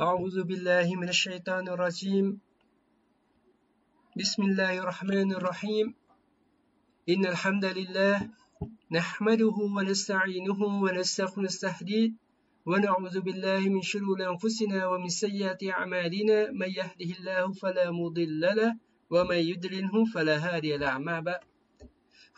أعوذ بالله من الشيطان الرجيم. بسم الله الرحمن الرحيم. إن الحمد لله نحمده ونستعينه ونستهديه ونعوذ بالله من شرور أنفسنا ومن سيئات أعمالنا. من يهده الله فلا مضل له ومن يدلله فلا هادي له. أما بعد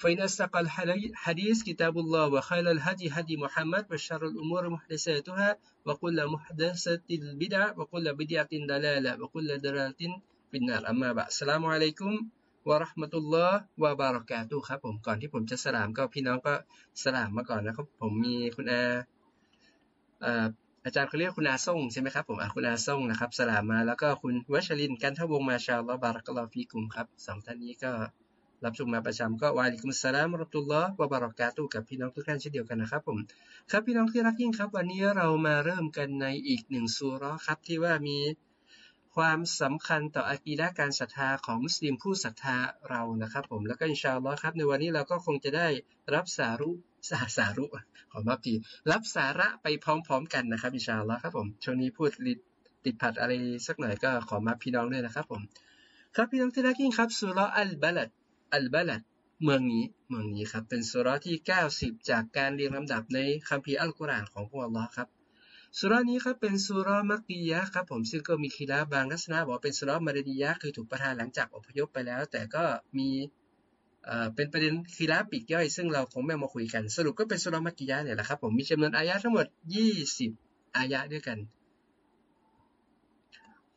فإن أصدق الحديث كتاب الله وخير الهدي هدي محمد وشر الأمور محدثاتها وكل محدثة البدع وكل بدعة دلالة وكل دلالة في النار أما بعد السلام عليكمวะราะห์มะตุลลอฮ์วะบารอกาตุครับผมก่อนที่ผมจะสลามก็พี่น้องก็สลามมาก่อนนะครับผมมีคุณอาอาจารย์เขาเรียกคุณอาส่งใช่ไหมครับผมคุณอาส่งนะครับสลามมาแล้วก็คุณวัชรินกันทวงมาชาลบารักลอฟีกุมครับสองท่านนี้ก็ รับชมมาประจำก็วาลิกุมสลามรับตุลลอฮ์วะบารอกาตุกับพี่น้องทุกท่านเช่นเดียวกันนะครับผมครับพี่น้องที่รักยิ่งครับ วันนี้เรามาเริ่มกันในอีกหนึ่งซูรอครับที่ว่ามีความสำคัญต่ออากีดะการศรัทธาของมุสลิมผู้ศรัทธาเรานะครับผมแล้วก็อินชาอัลลอฮ์ครับในวันนี้เราก็คงจะได้รับสารุสาสารุขอมาทีรับสาระไปพร้อมๆ กันนะครับอินชาอัลลอฮ์ครับผมช่วงนี้พูดติดผัดอะไรสักหน่อยก็ขอมาพี่น้องด้วยนะครับผมครับพี่น้องที่รักยิ่งครับสุรอัลบาลัด อัลบาลัดเมืองนี้เมืองนี้ครับเป็นสุรที่ 90 จากการเรียงลำดับในคัมภีร์อัลกุรอานของพวกอัลลอฮ์ครับสุรานี้ครับเป็นสุรามักดียะครับผมซึ่งก็มีคีราบางลักษณะบอกเป็นสุรามาเดียะคือถูกประทานหลังจากอพยพไปแล้ว แต่ก็มีเป็นประเด็นคีราปีกย่อย ซึ่งเราคงไม่มาคุยกัน สรุปก็เป็นสุรามักดียะเนี่ยแหละครับผมมีจำนวนอายะทั้งหมด 20 อายะด้วยกัน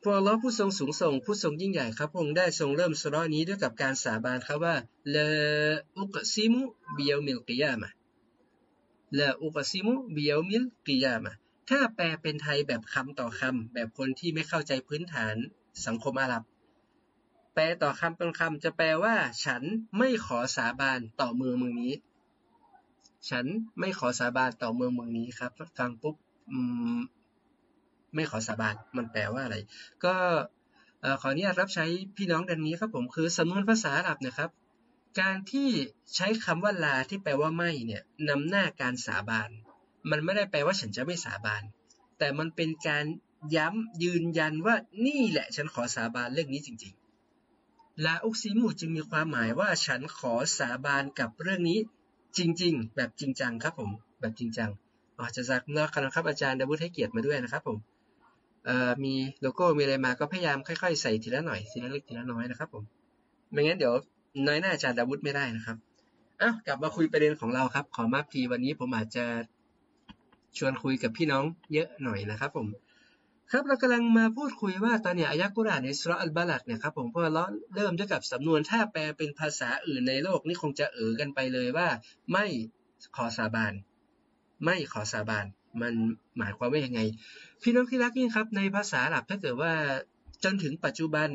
พวกเราผู้ทรงสูงส่งผู้ทรงยิ่งใหญ่ครับพงค์ได้ทรงเริ่มสุรานี้ด้วยกับการสาบานครับว่าละอุกซิมุบิยามิลกิยามะละอุกซิมุบิยามิลกิยามะถ้าแปลเป็นไทยแบบคำต่อคำแบบคนที่ไม่เข้าใจพื้นฐานสังคมอาหรับ แปลต่อคำเป็นคำจะแปลว่า ฉันไม่ขอสาบานต่อเมืองเมืองนี้ ฉันไม่ขอสาบานต่อเมืองเมืองนี้ครับ ฟังปุ๊บ ไม่ขอสาบานมันแปลว่าอะไร ก็ขออนุญาตรับใช้พี่น้องดังนี้ครับผมคือสำนวนภาษาอาหรับนะครับ การที่ใช้คำว่าลาที่แปลว่าไม่เนี่ยนำหน้าการสาบาน มันไม่ได้แปลว่าฉันจะไม่สาบาน แต่มันเป็นการย้ำยืนยันว่านี่แหละฉันขอสาบานเรื่องนี้จริงๆลาอุกซิมูจึงมีความหมายว่าฉันขอสาบานกับเรื่องนี้จริง ๆ แบบจริงจังครับผม แบบจริงจังอาจจะจากนักครับอาจารย์ดาวุฒิให้เกียรติมาด้วยนะครับผม มีโลโก้มีอะไรมาก็พยายามค่อยๆใส่ทีละหน่อยทีละเล็กทีละน้อยนะครับผมไม่งั้นเดี๋ยวน้อยหน้าอาจารย์ดาวุฒิไม่ได้นะครับอ้าวกลับมาคุยประเด็นของเราครับ ขอมาพีวันนี้ผมอาจจะชวนคุยกับพี่น้องเยอะหน่อยนะครับผมครับเรากำลังมาพูดคุยว่าตอนนี้อายะกุรานในสุรอัลบาลัดเนี่ยครับผมเพราะเราเริ่มด้วยกับสำนวนถ้าแปลเป็นภาษาอื่นในโลกนี่คงจะเอ่อกันไปเลยว่า ไม่ขอสาบาน ไม่ขอสาบาน มันหมายความว่ายังไง พี่น้องที่รักยิ่ครับ ในภาษาหลับถ้าเกิดว่าจนถึงปัจจุบัน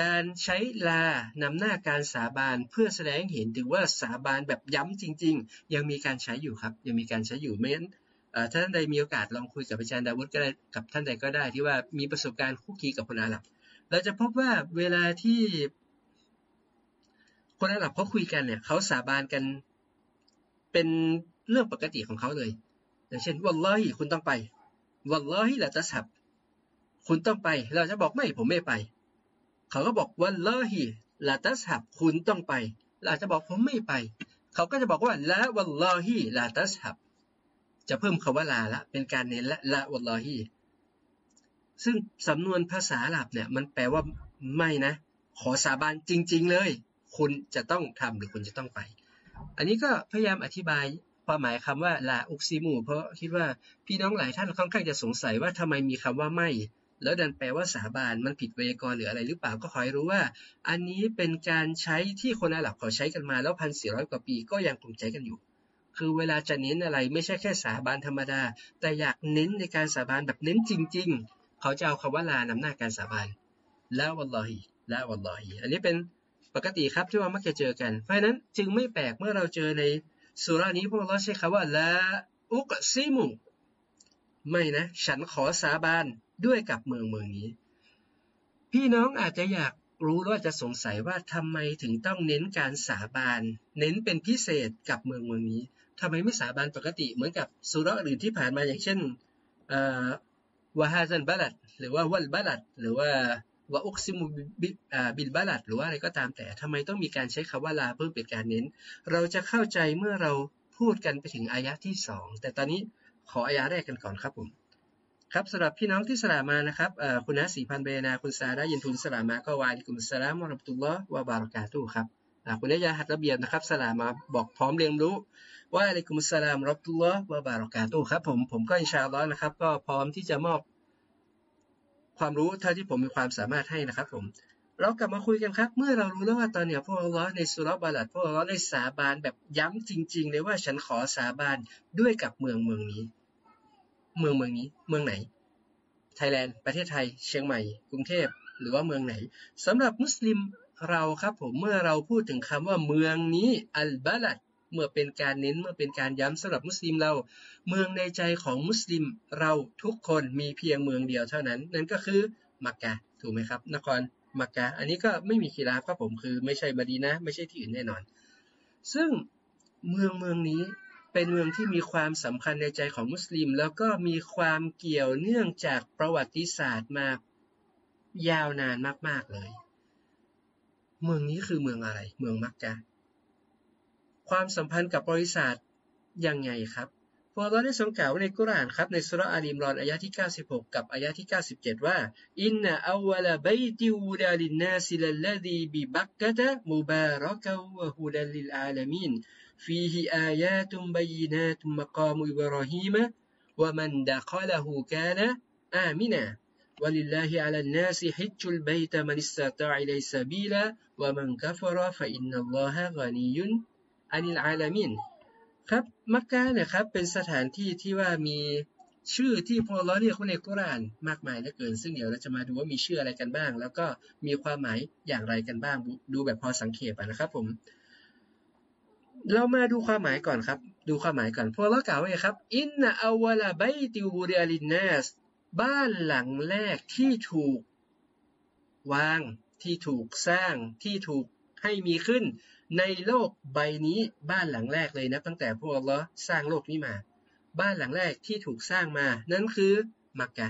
การใช้ลานำหน้าการสาบานเพื่อแสดงเห็นถึงว่าสาบานแบบย้ำจริง ๆ ยังมีการใช้อยู่ครับ ยังมีการใช้อยู่ไม่งั้นถ้าท่านใดมีโอกาสลองคุยกับอาจารย์ดาวุฒิก็ได้กับท่านใดก็ได้ ที่ว่ามีประสบการณ์คุกคีกับคนอาหรับ เราจะพบว่าเวลาที่คนอาหรับเขาคุยกันเนี่ยเขาสาบานกันเป็นเรื่องปกติของเขาเลย อย่างเช่นวัลลอฮิคุณต้องไปวัลลอฮิละตัสับคุณต้องไป เราจะบอกไม่ผมไม่ไป เขาก็บอกวัลลอฮิละตัสับคุณต้องไป เราจะบอกผมไม่ไป เขาก็จะบอกว่าละวัลลอฮิละตัสับจะเพิ่มคาว่าลาละเป็นการเน้นละละวัลลอฮีซึ่งสำนวนภาษาอาหรับเนี่ยมันแปลว่าไม่นะ ขอสาบานจริง ๆ เลย คุณจะต้องทำหรือคุณจะต้องไป อันนี้ก็พยายามอธิบาย ความหมายคำว่าลาอุกซิมู เพราะคิดว่าพี่น้องหลายท่านค่อนข้างจะสงสัยว่าทำไมมีคำว่าไม่ แล้วดันแปลว่าสาบานมันผิดเวยากรหรืออะไรหรือเปล่าก็ขอให้รู้ว่า อันนี้เป็นการใช้ที่คนอาหรับเขาใช้กันมาแล้วพันสี่ร้อยกว่าปีก็ยังคงใช้กันอยู่ คือเวลาจะเน้นอะไรไม่ใช่แค่สาบานธรรมดา แต่อยากเน้นในการสาบานแบบเน้นจริง ๆ เขาจะเอาคำว่าลานำหน้าการสาบานละวัลลอฮีละวัลลอฮีอันนี้เป็นปกติครับที่ว่ามักจะเจอกัน เพราะนั้นจึงไม่แปลกเมื่อเราเจอใน สุรานี้พวกเราใช้คำว่าละอุกซิมุไม่นะ ฉันขอสาบานด้วยกับเมืองเมืองนี้ พี่น้องอาจจะอยากรู้ว่าจะสงสัยว่าทำไมถึงต้องเน้นการสาบาน เน้นเป็นพิเศษกับเมืองเมืองนี้ทำไมไม่สาบานปกติเหมือนกับสุรอื่นที่ผ่านมาอย่างเช่นوهذا البلد หรือว่า والبلد หรือว่า وأقسم بالبلد หรือว่าอะไรก็ตามแต่ทำไมต้องมีการใช้คำว่า لا เพื่อเป็นการเน้น เราจะเข้าใจเมื่อเราพูดกันไปถึงอายะที่สองแต่ตอนนี้ขออายะแรกกันก่อนครับผมครับสำหรับพี่น้องที่สลามานะครับคุณนะสี่พันเบนาคุณซาดายินทุนสลามาก็ وعليكم السلام ورحمة الله وبركاته ครับคุณนายาหัดระเบียบนะครับสลามาบอกพร้อมเรียนรู้ว่าعليكم السلام ورحمة الله وبركاته ครับผมผมก็ إن شاء الله นะครับก็พร้อมที่จะมอบ ความรู้เท่าที่ผมมีความสามารถให้นะครับผมเรากลับมาคุยกันครับ เมื่อเรารู้แล้วว่าตอนเนี้ยพวกเราในสุรบาลัดพวกเราได้สาบานแบบย้ำจริง ๆ เลยว่าฉันขอสาบานด้วยกับเมืองเมืองนี้ เมืองเมืองนี้ เมืองไหน ไทยแลนด์ ประเทศไทย เชียงใหม่ กรุงเทพ หรือว่าเมืองไหนสำหรับมุสลิมเราครับผม เมื่อเราพูดถึงคำว่าเมืองนี้ อัลบาลัด เมื่อเป็นการเน้นเมื่อเป็นการย้ำสำหรับมุสลิมเรา เมืองในใจของมุสลิมเราทุกคนมีเพียงเมืองเดียวเท่านั้น นั่นก็คือมักกะถูกไหมครับ นครมักกะอันนี้ก็ไม่มีคีราฟครับผมคือ ไม่ใช่มาดีนะ ไม่ใช่ที่อื่นแน่นอน ซึ่งเมืองเมืองนี้เป็นเมืองที่มีความสำคัญในใจของมุสลิม แล้วก็มีความเกี่ยวเนื่องจากประวัติศาสตร์มายาวนานมาก ๆ เลย เมืองนี้คือเมืองอะไร เมืองมักกะ ความสัมพันธ์กับบริษัทยังไงครับพอเราได้ทรงกล่าวในกุรานครับในสุรอาลีมรอนอายะที่ 96 กับอายะที่ 97 ว่าอินนาอาวลาบัยติวูดาลินนาสิลลดีบิบักกะตะมุบารักะวะฮุดัลลิลอาลามีน فيه آيات بينات مقام إبراهيم ومن دخله كان آمنا ولله على الناس حج البيت من استطاع إليه سبيلا ومن كفر فإن الله غني อานิลอาลามินครับมักกะเนี่ยครับเป็นสถานที่ที่ว่ามีชื่อที่พอเราเรียกว่าในกุรานมากมายเหลือเกิน ซึ่งเดี๋ยวเราจะมาดูว่ามีชื่ออะไรกันบ้าง แล้วก็มีความหมายอย่างไรกันบ้าง ดูแบบพอสังเกตนะครับผม เรามาดูความหมายก่อนครับ ดูความหมายก่อนพอเรากล่าวไว้ครับอินนาอวลาไบติวูเรลินเนสบ้านหลังแรกที่ถูกวางที่ถูกสร้างที่ถูกให้มีขึ้น ในโลกใบนี้บ้านหลังแรกเลยนะตั้งแต่พวกเราสร้างโลกนี้มา บ้านหลังแรกที่ถูกสร้างมา นั่นคือมักกะ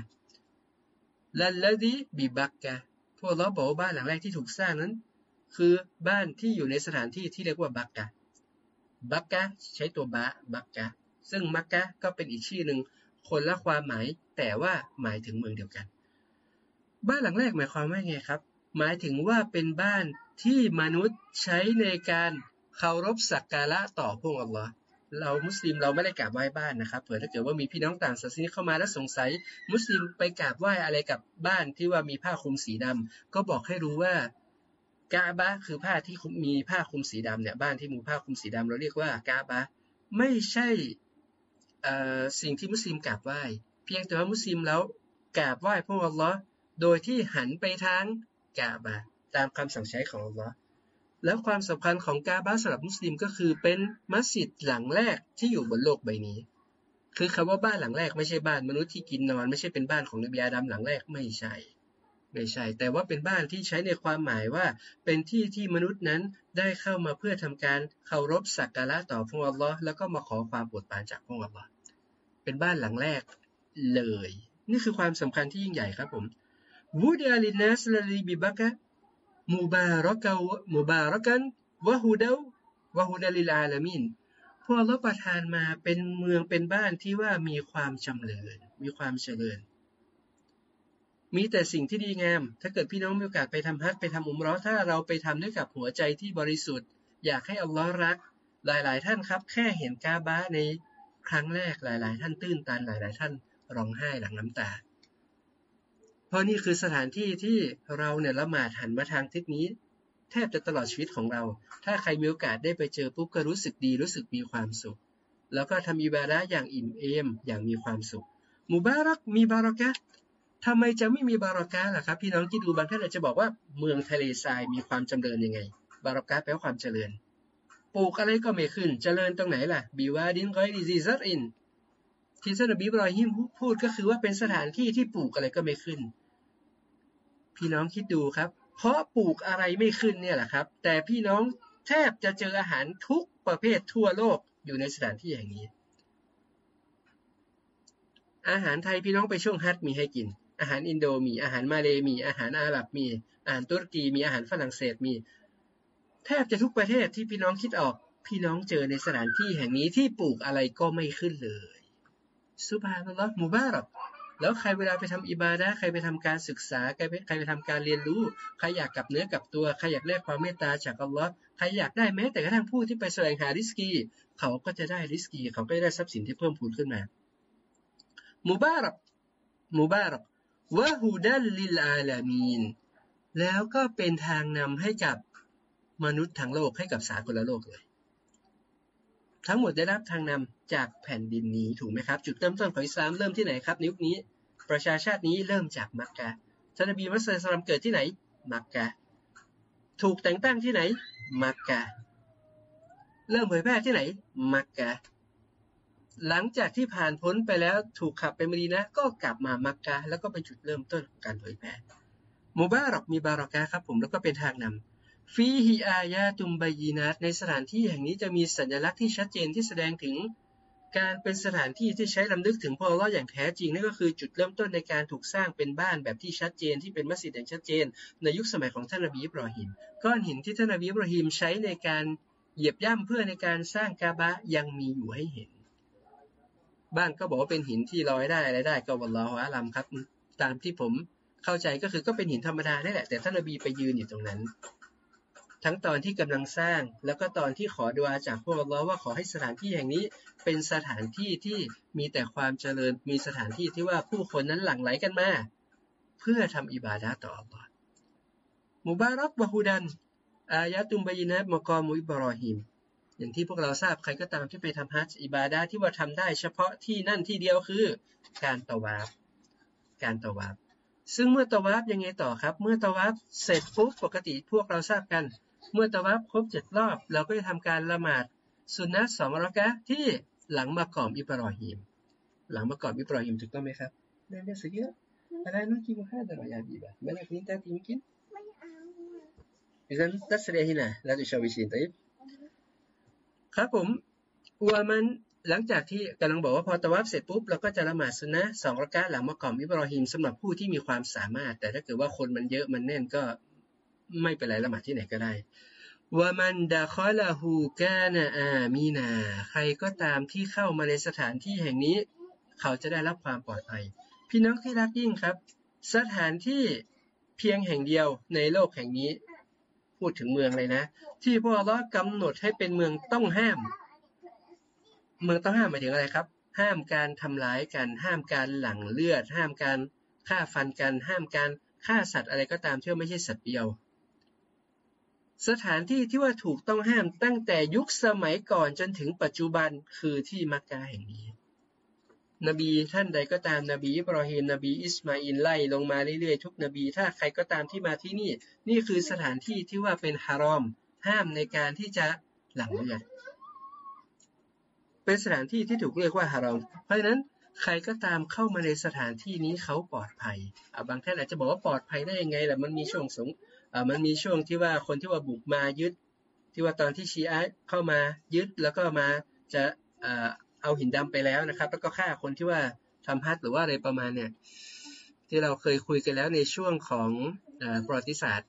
ลัลลดีบิบักกะพวกเราบอกว่าบ้านหลังแรกที่ถูกสร้างนั้น คือบ้านที่อยู่ในสถานที่ที่เรียกว่าบักกะบักกะใช้ตัวบะบักกะซึ่งมักกะก็เป็นอีกชื่อหนึ่งคนละความหมายแต่ว่าหมายถึงเมืองเดียวกัน บ้านหลังแรกหมายความว่าไงครับ หมายถึงว่าเป็นบ้าน ที่มนุษย์ใช้ในการเคารพสักการะต่อพระองค์อัลลอฮ์เรามุสลิมเราไม่ได้กราบไหว้บ้านนะครับเผื่อถ้าเกิดว่ามีพี่น้องต่างศาสนาเข้ามาแล้วสงสัย มุสลิมไปกราบไหว้อะไรกับบ้านที่ว่ามีผ้าคลุมสีดำก็บอกให้รู้ว่ากาบะคือผ้าที่มีผ้าคลุมสีดำเนี่ยบ้านที่มีผ้าคลุมสีดำเราเรียกว่ากาบะไม่ใช่สิ่งที่มุสลิมกราบไหว้ เพียงแต่ว่ามุสลิมแล้วกราบไหว้พระองค์อัลลอฮ์โดยที่หันไปทางกาบะ ตามคำสั่งใช้ของอัลลอฮ์แล้วความสำคัญของกาบาสำหรับมุสลิมก็คือเป็นมัสยิดหลังแรกที่อยู่บนโลกใบนี้ คือคำว่าบ้านหลังแรกไม่ใช่บ้านมนุษย์ที่กินนอน ไม่ใช่เป็นบ้านของนบีอาดัมหลังแรกไม่ใช่ ไม่ใช่ แต่ว่าเป็นบ้านที่ใช้ในความหมายว่า เป็นที่ที่มนุษย์นั้นได้เข้ามาเพื่อทำการเคารพสักการะต่อพระอัลลอฮ์แล้วก็มาขอความโปรดปรานจากพระอัลลอฮ์เป็นบ้านหลังแรกเลย นี่คือความสำคัญที่ยิ่งใหญ่ครับผมวูดอาลินัสลาลีบิบักะ มุบารักมุบารักันวะฮูดาวะฮูดาลิลอาลามินพวกเราประทานมาเป็นเมืองเป็นบ้านที่ว่ามีความจำเริญมีความเจริญ มีแต่สิ่งที่ดีงาม ถ้าเกิดพี่น้องมีโอกาสไปทำฮัจไปทำอุมรอถ้าเราไปทำด้วยกับหัวใจที่บริสุทธิ์ อยากให้อัลลอฮ์รัก หลาย ๆ ท่านครับ แค่เห็นกาบะในครั้งแรกหลาย ๆ ท่านตื้นตันหลาย ๆ ท่านร้องไห้หลังน้ำตา เพราะนี่คือสถานที่ที่เราเนี่ยละหมาดหันมาทางทิศนี้ แทบจะตลอดชีวิตของเรา ถ้าใครมีโอกาสได้ไปเจอปุ๊บก็รู้สึกดีรู้สึกมีความสุข แล้วก็ทำอิบาดะอย่างอิ่มเอมอย่างมีความสุขมุบารักมีบารักะทำไมจะไม่มีบารักะล่ะครับพี่น้องคิดดูบางท่านอาจจะบอกว่าเมืองทะเลทรายมีความจำเริญยังไง บารักะแปลว่าความเจริญ ปลูกอะไรก็ไม่ขึ้น เจริญตรงไหนล่ะบิวาดินกอยดิซิซัตอิน ที่ท่านอบีบรอฮิมพูดก็คือว่าเป็นสถานที่ที่ปลูกอะไรก็ไม่ขึ้น พี่น้องคิดดูครับ เพราะปลูกอะไรไม่ขึ้นเนี่ยแหละครับ แต่พี่น้องแทบจะเจออาหารทุกประเภททั่วโลกอยู่ในสถานที่แห่งนี้ อาหารไทยพี่น้องไปช่วงฮัทมีให้กิน อาหารอินโดมี อาหารมาเลมี อาหารอาหรับมี อาหารตุรกีมี อาหารฝรั่งเศสมี แทบจะทุกประเทศที่พี่น้องคิดออก พี่น้องเจอในสถานที่แห่งนี้ที่ปลูกอะไรก็ไม่ขึ้นเลย สุบฮานัลลอฮ์มุบารักแล้วใครเวลาไปทำอิบาดะใครไปทำการศึกษา ใครไปใครไปทำการเรียนรู้ ใครอยากกลับเนื้อกลับตัว ใครอยากได้ความเมตตาจากอัลลอฮ์ใครอยากได้แม้แต่กระทั่งผู้ที่ไปแสวงหาริสกี เขาก็จะได้ริสกี เขาก็จะได้ทรัพย์สินที่เพิ่มพูนขึ้นมา มุบารักมุบารักวะฮูดัลลิลอาลามีน แล้วก็เป็นทางนำให้กับมนุษย์ทั้งโลกให้กับสากลโลกเลย ทั้งหมดได้รับทางนำ จากแผ่นดินนี้ถูกไหมครับ จุดเริ่มต้นของอิสลามเริ่มที่ไหนครับในยุคนี้ ประชาชาตินี้เริ่มจากมักกะท่านนบีมุสลิมเกิดที่ไหน มักกะ ถูกแต่งตั้งที่ไหน มักกะ เริ่มเผยแพร่ที่ไหน มักกะ หลังจากที่ผ่านพ้นไปแล้วถูกขับไปมดีนะ ก็กลับมามักกะแล้วก็เป็นจุดเริ่มต้นของการเผยแพร่มูบารอกมีบารอกะครับผมแล้วก็เป็นทางนำฟีฮิอายาตุมบายีนัตในสถานที่แห่งนี้จะมีสัญลักษณ์ที่ชัดเจนที่แสดงถึง การเป็นสถานที่ที่ใช้ลำลึกถึงพอเราอย่างแท้จริงนั่นก็คือจุดเริ่มต้นในการถูกสร้างเป็นบ้านแบบที่ชัดเจนที่เป็นมัสยิดอย่างชัดเจน ในยุคสมัยของท่านนบีอิบรอฮิมก้อนหินที่ท่านนบีอิบรอฮิมใช้ในการเหยียบย่ำเพื่อในการสร้างกาบะยังมีอยู่ให้เห็น บ้างก็บอกว่าเป็นหินที่ลอยได้อะไรได้ก็วัลลอฮฺอาลัมครับ ตามที่ผมเข้าใจก็คือก็เป็นหินธรรมดาได้แหละแต่ท่านนบีไปยืนอยู่ตรงนั้น ทั้งตอนที่กำลังสร้าง แล้วก็ตอนที่ขอดุอาจากพวกเราว่าขอให้สถานที่แห่งนี้เป็นสถานที่ที่มีแต่ความเจริญ มีสถานที่ที่ว่าผู้คนนั้นหลั่งไหลกันมา เพื่อทำอิบาดะต่ออัลลอฮ์มุบารักบะฮูดัน อายะตุมบยินัตมกอมุอิบรอฮิม อย่างที่พวกเราทราบใครก็ตามที่ไปทำฮัจอิบาดาที่ว่าทำได้เฉพาะที่นั่นที่เดียวคือการตะวาบการตะวาบซึ่งเมื่อตะวาบยังไงต่อครับ เมื่อตะวาบเสร็จปุ๊บปกติพวกเราทราบกัน เมื่อตะวาบครบเจ็ดรอบ เราก็จะทำการละหมาดสุนนะสองรักะที่หลังมากอมอิบรอฮิมหลังมากอมอิบรอฮิมถูกต้องไหมครับได้ได้สิเยอะอะไรน้องกินมาห้าดรอยาบีบะไม่ได้กินแต่กินกินไม่เอา إذا تسرية هنا لا تشوشين طيب ครับผมวามันหลังจากที่กำลังบอกว่าพอตะวับเสร็จปุ๊บเราก็จะละหมาดสุนนะสองรักะหลังมากอมอิบรอฮิมสำหรับผู้ที่มีความสามารถ แต่ถ้าเกิดว่าคนมันเยอะมันแน่นก็ ไม่เป็นไรละหมาดที่ไหนก็ได้วามันดาคอลาฮูกานาอามีนา ใครก็ตามที่เข้ามาในสถานที่แห่งนี้ เขาจะได้รับความปลอดภัย พี่น้องที่รักยิ่งครับ สถานที่เพียงแห่งเดียวในโลกแห่งนี้ พูดถึงเมืองเลยนะ ที่พวกเรากำหนดให้เป็นเมืองต้องห้าม เมืองต้องห้ามหมายถึงอะไรครับ ห้ามการทำร้ายกัน ห้ามการหลั่งเลือด ห้ามการฆ่าฟันกัน ห้ามการฆ่าสัตว์อะไรก็ตามที่ไม่ใช่สัตว์เดียว สถานที่ที่ว่าถูกต้องห้ามตั้งแต่ยุคสมัยก่อนจนถึงปัจจุบันคือที่มักกะแห่งนี้ นบีท่านใดก็ตามนบีอิบรอฮิมนบีอิสมาอินไล่ลงมาเรื่อยๆทุกนบี ถ้าใครก็ตามที่มาที่นี่ นี่คือสถานที่ที่ว่าเป็นฮารอม ห้ามในการที่จะหลังเลือดเป็นสถานที่ที่ถูกเรียกว่าฮารอม เพราะฉะนั้นใครก็ตามเข้ามาในสถานที่นี้เขาปลอดภัยบางท่านอาจจะบอกว่าปลอดภัยได้ยังไงล่ะมันมีช่วงสง มันมีช่วงที่ว่าคนที่ว่าบุกมายึด ที่ว่าตอนที่ชีอะเข้ามายึดแล้วก็มาจะเอาหินดำไปแล้วนะครับ แล้วก็ฆ่าคนที่ว่าทำฮัทหรือว่าอะไรประมาณเนี่ยที่เราเคยคุยกันแล้วในช่วงของประวัติศาสตร์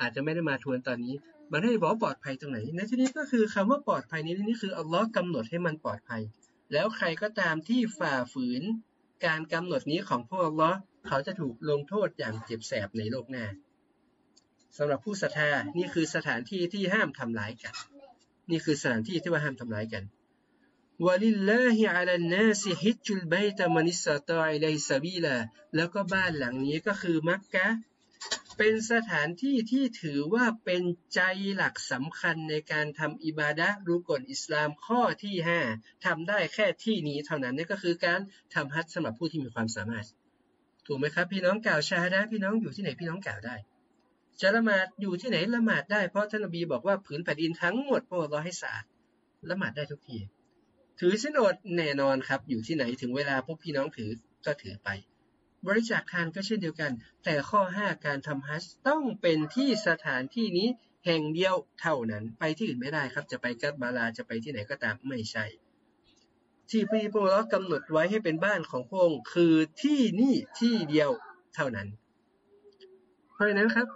อาจจะไม่ได้มาทวนตอนนี้ มันให้บอกปลอดภัยตรงไหน ในที่นี้ก็คือคำว่าปลอดภัยนี้นี่คืออัลลอฮ์กำหนดให้มันปลอดภัย แล้วใครก็ตามที่ฝ่าฝืนการกำหนดนี้ของพวกอัลลอฮ์เขาจะถูกลงโทษอย่างเจ็บแสบในโลกหน้า สำหรับผู้ศรัทธานี่คือสถานที่ที่ห้ามทำร้ายกัน นี่คือสถานที่ที่ว่าห้ามทำร้ายกันวะลิลลาฮิอัลนัสฮิจุลบัยตะมันิสตาอิลัยซาบีลาแล้วก็บ้านหลังนี้ก็คือมักกะเป็นสถานที่ที่ถือว่าเป็นใจหลักสำคัญในการทำอิบาดะรุกลอิสลามข้อที่ห้าทำได้แค่ที่นี้เท่านั้นนี่ก็คือการทำฮัจญ์สำหรับผู้ที่มีความสามารถ ถูกไหมครับ พี่น้องกล่าวชาฮดะพี่น้องอยู่ที่ไหนพี่น้องกล่าวได้ จะละหมาดอยู่ที่ไหนละหมาดได้เพราะท่านนบีบอกว่าผืนแผ่นดินทั้งหมดพระองค์ให้สะอาดละหมาดได้ทุกที ถือสินอดแน่นอนครับ อยู่ที่ไหนถึงเวลาพวกพี่น้องถือก็ถือไป บริจาคทานก็เช่นเดียวกัน แต่ข้อ 5 การทำฮัจต้องเป็นที่สถานที่นี้แห่งเดียวเท่านั้นไปที่อื่นไม่ได้ครับ จะไปกัตบาลาจะไปที่ไหนก็ตามไม่ใช่ ที่พระพุทธเจ้ากำหนดไว้ให้เป็นบ้านของพระองค์คือที่นี่ที่เดียวเท่านั้น เพราะฉะนั้นครับ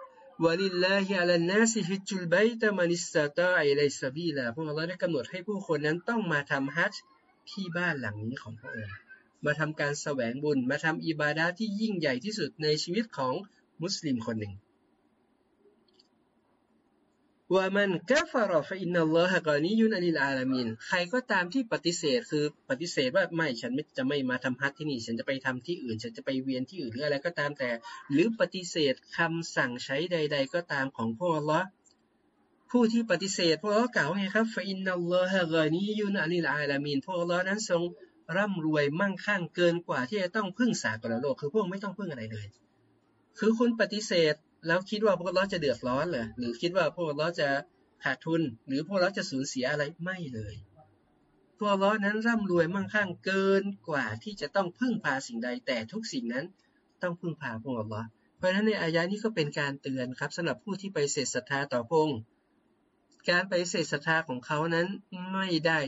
วะลิลลาฮิอัลนัสฮิจุลบัยตะมันิสตาอิลัยซาบีลาพระองค์ได้กำหนดให้ผู้คนนั้นต้องมาทำฮัจญ์ที่บ้านหลังนี้ของพระองค์ มาทำการแสวงบุญ มาทำอิบาดาที่ยิ่งใหญ่ที่สุดในชีวิตของมุสลิมคนหนึ่ง ومن كفر فإن الله غني عن العالمين ใครก็ตามที่ปฏิเสธคือปฏิเสธว่าไม่ฉันไม่จะไม่มาทำฮัจญ์ที่นี่ ฉันจะไปทำที่อื่น ฉันจะไปเวียนที่อื่นหรืออะไรก็ตามแต่ หรือปฏิเสธคำสั่งใช้ใด ๆ ก็ตามของพระองค์อัลลอฮ์ผู้ที่ปฏิเสธพวกเรากล่าวไงครับฟอินนัลลอฮะกานิยุนอันิลอาลามินพวกอัลลอฮ์นั้นทรงร่ำรวยมั่งคั่งเกินกว่าที่จะต้องพึ่งสากลโลก คือพวกไม่ต้องพึ่งอะไรเลย คือคุณปฏิเสธ แล้วคิดว่าพวกเราจะเดือดร้อนเหรอหรือคิดว่าพวกเราจะขาดทุน หรือพวกเราจะสูญเสียอะไรไม่เลยพวกเรานั้นร่ำรวยมั่งคั่งเกินกว่าที่จะต้องพึ่งพาสิ่งใดแต่ทุกสิ่งนั้นต้องพึ่งพาพวกเราเพราะฉะนั้นในอายะนี้ก็เป็นการเตือนครับสำหรับผู้ที่ไปเสดศรัทธาต่อพงการไปเสดศรัทธาของเขานั้นไม่ได้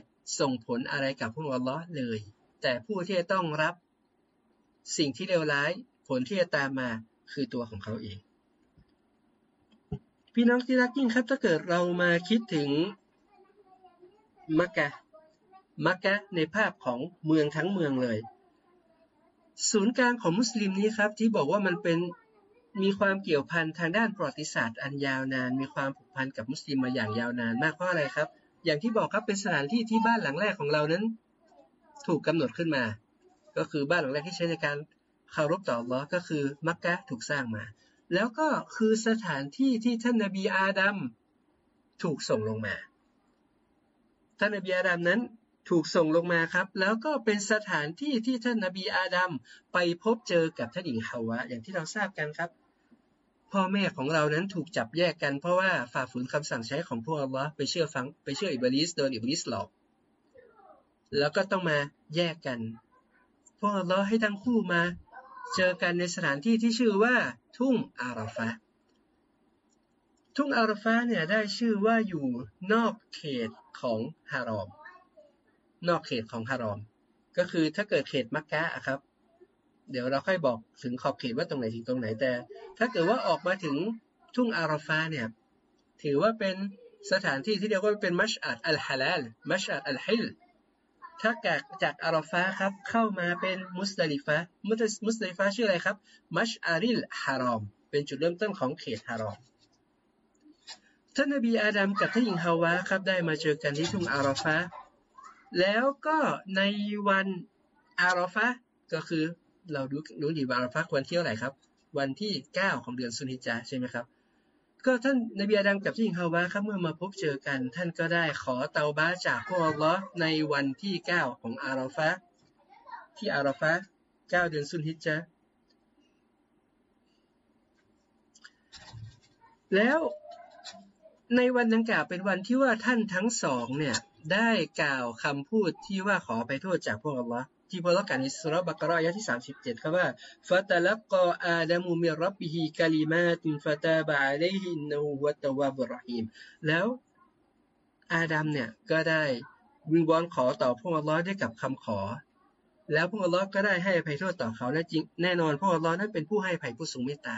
ส่งผลอะไรกับพวกเราเลย แต่ผู้ที่จะต้องรับสิ่งที่เลวร้าย ผลที่จะตามมาคือตัวของเขาเอง พี่น้องที่รักยิ่งครับ ถ้าเกิดเรามาคิดถึงมักกะมักกะในภาพของเมืองทั้งเมืองเลย ศูนย์กลางของมุสลิมนี้ครับที่บอกว่ามันเป็นมีความเกี่ยวพันทางด้านประวัติศาสตร์อันยาวนาน มีความผูกพันกับมุสลิมมาอย่างยาวนานมากเพราะอะไรครับ อย่างที่บอกครับเป็นสถานที่ที่บ้านหลังแรกของเรานั้น ถูกกำหนดขึ้นมา ก็คือบ้านหลังแรกที่ใช้ในการเคารพต่อลอก็คือมักกะถูกสร้างมา แล้วก็คือสถานที่ที่ท่านนบีอาดัมถูกส่งลงมา ท่านนบีอาดัมนั้นถูกส่งลงมาครับ แล้วก็เป็นสถานที่ที่ท่านนบีอาดัมไปพบเจอกับท่านหญิงฮาวะ อย่างที่เราทราบกันครับ พ่อแม่ของเรานั้นถูกจับแยกกันเพราะว่าฝ่าฝืนคำสั่งใช้ของพวกเราไปเชื่อฟังไปเชื่ออิบลิสโดนอิบลิสหลอก แล้วก็ต้องมาแยกกัน พวกเราให้ทั้งคู่มา เจอกันในสถานที่ที่ชื่อว่าทุ่งอาราฟะทุ่งอาราฟะเนี่ยได้ชื่อว่าอยู่นอกเขตของฮารอม นอกเขตของฮารอม ก็คือถ้าเกิดเขตมักกะครับ เดี๋ยวเราค่อยบอกถึงขอบเขตว่าตรงไหนถึงตรงไหนแต่ ถ้าเกิดว่าออกมาถึงทุ่งอาราฟะเนี่ยถือว่าเป็นสถานที่ที่เรียกว่าเป็นมัชอัดอัลฮาลาลมัชอัดอัลฮิล ถ้าจากจากอาราฟาครับเข้ามาเป็นมุสลิฟะมุสมุสลิฟะชื่ออะไรครับมัชอาริลฮารอม เป็นจุดเริ่มต้นของเขตฮารอมท่านนบีอาดัมกับท่านหญิงฮาวาครับได้มาเจอกันที่ทุ่งอาราฟาแล้วก็ในวันอาราฟะก็คือเราดูรู้ดีว่าอาราฟะวันที่เท่าไหร่ครับ วันที่ 9 ของเดือนสุนิจาใช่ไหมครับ ก็ท่านนบีอาดัมกับที่หญิงฮาวาครับเมื่อมาพบเจอกัน ท่านก็ได้ขอเตาบ้าจากพวกอัลลอฮ์ในวันที่เก้าของอาราฟะที่อาราฟะเก้าเดือนสุนฮิจจะแล้วในวันดังกล่าวเป็นวันที่ว่าท่านทั้งสองเนี่ยได้กล่าวคำพูดที่ว่าขอไปโทษจากพวกอัลลอฮ์ ที่พระกันในสุรบักรอยะที่ 37ครับว่าฟาตลักกออาดัมุมิรับบิฮิกลิมาตินฟาตาบะอะลัยฮินนูวะตะวาบุรหิมแล้วอาดัมเนี่ยก็ได้วิงวอนขอต่อพระอัลลอฮ์ด้วยกับคำขอ แล้วพระอัลลอฮ์ก็ได้ให้อภัยโทษต่อเขาและจริงแน่นอนพระอัลลอฮ์นั้นเป็นผู้ให้อภัยผู้ทรงเมตตา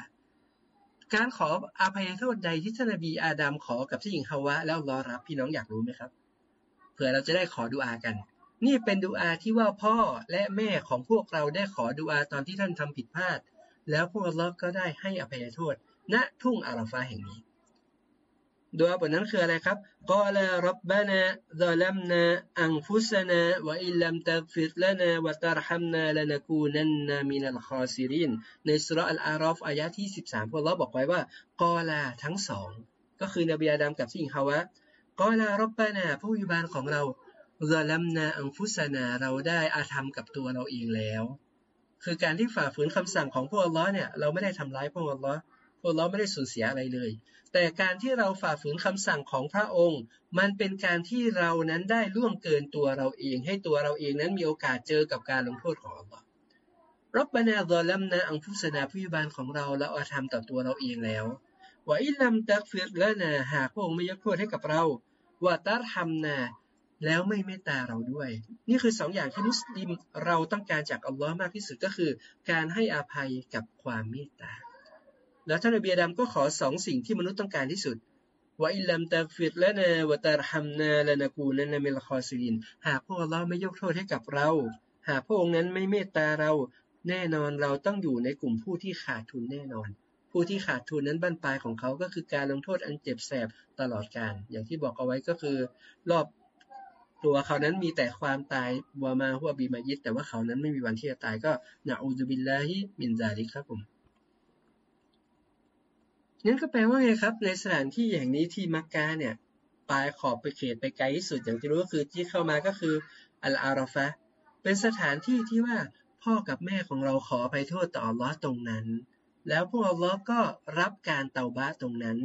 การขออภัยโทษใดที่ท่านนบีอาดัมขอกับที่หญิงฮาวะแล้วรอรับพี่น้องอยากรู้ไหมครับ เผื่อเราจะได้ขอดุอากัน นี่เป็นดูอาที่ว่าพ่อและแม่ของพวกเราได้ขอดูอาตอนที่ท่านทำผิดพลาด แล้วพวกเราก็ได้ให้อภัยโทษ ณทุ่งอาราฟาแห่งนี้ดูอาบทนั้นคืออะไรครับقالا ربنا ظلمنا أنفسنا وإن لم تغفر لنا وترحمنا لنكونن من الخاسرين ในสุรอัลอารอฟอายะที่ 13 พวกเราบอกไว้ว่าقالا ทั้งสอง ก็คือนบีอาดัมกับที่อิงฮาวะกอลารับบานาผู้วิบาลของเรา ซาลัมนาอังฟุสนาเราได้อาธรรมกับตัวเราเองแล้ว คือการที่ฝ่าฝืนคำสั่งของพวกอัลลอฮ์เนี่ยเราไม่ได้ทำร้ายพวกอัลลอฮ์พวกเราไม่ได้สูญเสียอะไรเลย แต่การที่เราฝ่าฝืนคำสั่งของพระองค์ มันเป็นการที่เรานั้นได้ล่วงเกินตัวเราเอง ให้ตัวเราเองนั้นมีโอกาสเจอกับการลงโทษของอัลลอฮ์รับบานาซอลัมนาอังฟุสนาผู้บานของเราเราอาธรรมต่อตัวเราเองแล้วوإن لم تغفر لنا หากพระองค์ไม่ยกโทษให้กับเราوترحمنا แล้วไม่เมตตาเราด้วย นี่คือสองอย่างที่มุสลิมเราต้องการจากอัลลอฮ์มากที่สุดก็คือ การให้อภัยกับความเมตตา แล้วท่านนบีอาดัมก็ขอสองสิ่งที่มนุษย์ต้องการที่สุดوإن لم تغفر لنا وترحمنا لنكونن من الخاسرين หากพวกเราไม่ยกโทษให้กับเรา หากพระองค์นั้นไม่เมตตาเราแน่นอนเราต้องอยู่ในกลุ่มผู้ที่ขาดทุนแน่นอน ผู้ที่ขาดทุนนั้นบั้นปลายของเขาก็คือการลงโทษอันเจ็บแสบตลอดกาลอย่างที่บอกเอาไว้ก็คือ รอบ ตัวเขานั้นมีแต่ความตายوما هو بميت แต่ว่าเขานั้นไม่มีวันที่จะตายก็ نعوذ بالله من ذلك ครับผมนั่นก็แปลว่าไงครับ ในสถานที่อย่างนี้ที่มักกะเนี่ยปลายขอบไปเขตไปไกลที่สุดอย่างที่รู้ก็คือที่เข้ามาก็คืออัลอาราฟะเป็นสถานที่ที่ว่าพ่อกับแม่ของเราขอไปโทษต่ออัลลอฮ์ตรงนั้น แล้วพวกอัลลอฮ์ก็รับการเตาบะตรงนั้น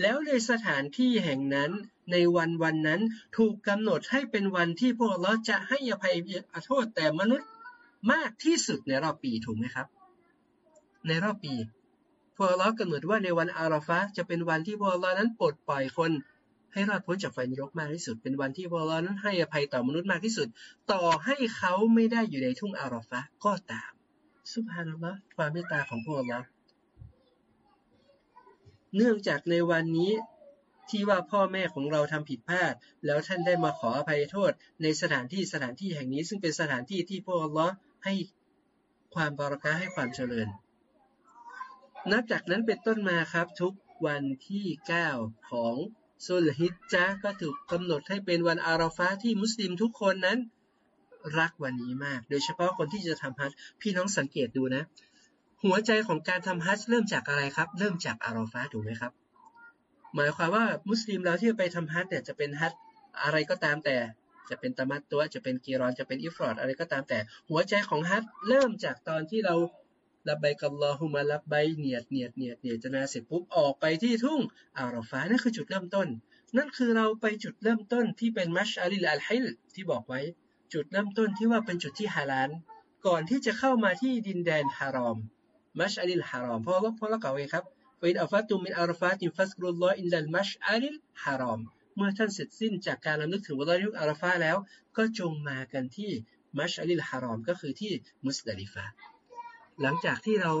แล้วในสถานที่แห่งนั้น ในวันวันนั้น ถูกกำหนดให้เป็นวันที่พวกอัลลอจะให้อภัยโทษแต่มนุษย์มากที่สุดในรอบปีถูกไหมครับ ในรอบปี พวกเรากำหนดว่าในวันอาราฟะจะเป็นวันที่พวกเรานั้นปลดปล่อยคนให้รอดพ้นจากไฟนรกมากที่สุด เป็นวันที่พวกเรานั้นให้อภัยต่อมนุษย์มากที่สุด ต่อให้เขาไม่ได้อยู่ในทุ่งอาราฟะก็ตามสุภานัลลอฮ์ความเมตตาของพวกเราเนื่องจากในวันนี้ ที่ว่าพ่อแม่ของเราทำผิดพลาด แล้วท่านได้มาขออภัยโทษในสถานที่สถานที่แห่งนี้ ซึ่งเป็นสถานที่ที่พวกเราให้ความบารักะให้ความเจริญ นับจากนั้นเป็นต้นมาครับทุกวันที่ 9 ของซุลฮิจจาก็ถูกกำหนดให้เป็นวันอาราฟาที่มุสลิมทุกคนนั้นรักวันนี้มาก โดยเฉพาะคนที่จะทำฮัจพี่น้องสังเกตดูนะ หัวใจของการทำฮัจเริ่มจากอะไรครับ เริ่มจากอาราฟาถูกไหมครับ หมายความว่ามุสลิมเราที่ไปทำฮัจเนี่ยจะเป็นฮัจอะไรก็ตามแต่จะเป็นตะมัดตัวจะเป็นกีรอนจะเป็นอิฟรอดอะไรก็ตามแต่ หัวใจของฮัจญ์เริ่มจากตอนที่เราلبيك اللهم لبيك เนียดเนียดเนียดเนียดจะนาเสร็จปุ๊บออกไปที่ทุ่งอาราฟานั่นคือจุดเริ่มต้น นั่นคือเราไปจุดเริ่มต้นที่เป็น مشعر الحل ที่บอกไว้ จุดเริ่มต้นที่ว่าเป็นจุดที่ฮาลาลก่อนที่จะเข้ามาที่ดินแดนฮารอม المشعر الحرامเพราะว่าเพราะเรากล่าวไว้ครับ فإذا أفضتم من عرفات فاذكروا الله عند المشعر الحرام เมื่อท่านเสร็จสิ้นจากการรำลึกถึงวันยุคอาราฟาแล้ว ก็จงมากันที่มัชอาลิลฮารอม ก็คือที่มุสดาลิฟาหลังจากที่เรา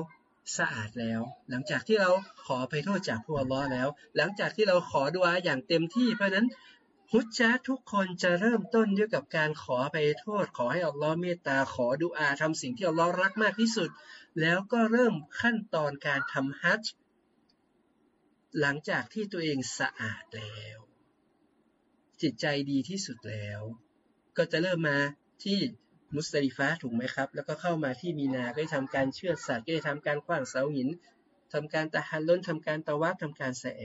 สะอาดแล้ว หลังจากที่เราขอไปโทษจากผู้อัลลอฮ์แล้ว หลังจากที่เราขอดุอาอย่างเต็มที่ เพราะนั้นฮุจจาทุกคนจะเริ่มต้นด้วยกับการขอไปโทษ ขอให้อัลลอฮ์เมตตาขอดุอาทำสิ่งที่อัลลอฮ์รักมากที่สุด แล้วก็เริ่มขั้นตอนการทำฮัจจ์ หลังจากที่ตัวเองสะอาดแล้ว จิตใจดีที่สุดแล้ว ก็จะเริ่มมาที่มุสลิฟะถูกไหมครับ แล้วก็เข้ามาที่มีนาก็จะทำการเชื่อสัตว์ก็จะทำการขว้างเสาหินทำการตะฮันล้นทำการตะวับทำการแสแอ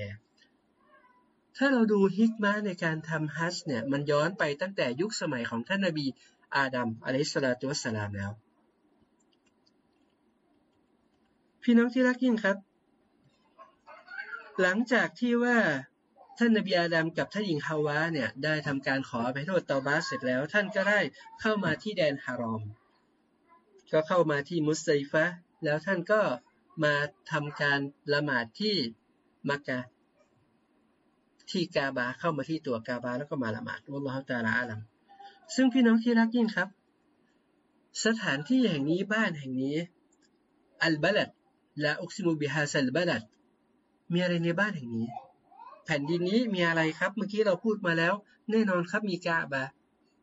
ถ้าเราดูฮิกมาในการทำฮัจเนี่ยมันย้อนไปตั้งแต่ยุคสมัยของท่านนบีอาดัมอะลัยสลาตุวสลามแล้ว พี่น้องที่รักยิ่งครับ หลังจากที่ว่าท่านนบีอาดัมกับท่านหญิงฮาวาเนี่ยได้ทำการขอไปโทษตอบาสเสร็จแล้ว ท่านก็ได้เข้ามาที่แดนฮารอม ก็เข้ามาที่มุสลิฟะแล้วท่านก็มาทำการละหมาดที่มักกะที่กาบาเข้ามาที่ตัวกาบาแล้วก็มาละหมาดวัลลอฮฺตาลาอัลัมซึ่งพี่น้องที่รักยิ่งครับ สถานที่แห่งนี้บ้านแห่งนี้อัลบาลัดละอุกซิมุบิฮาซัลบาลัด มีอะไรในบ้านแห่งนี้ แผ่นดินนี้มีอะไรครับ เมื่อกี้เราพูดมาแล้ว แน่นอนครับมีกาบะ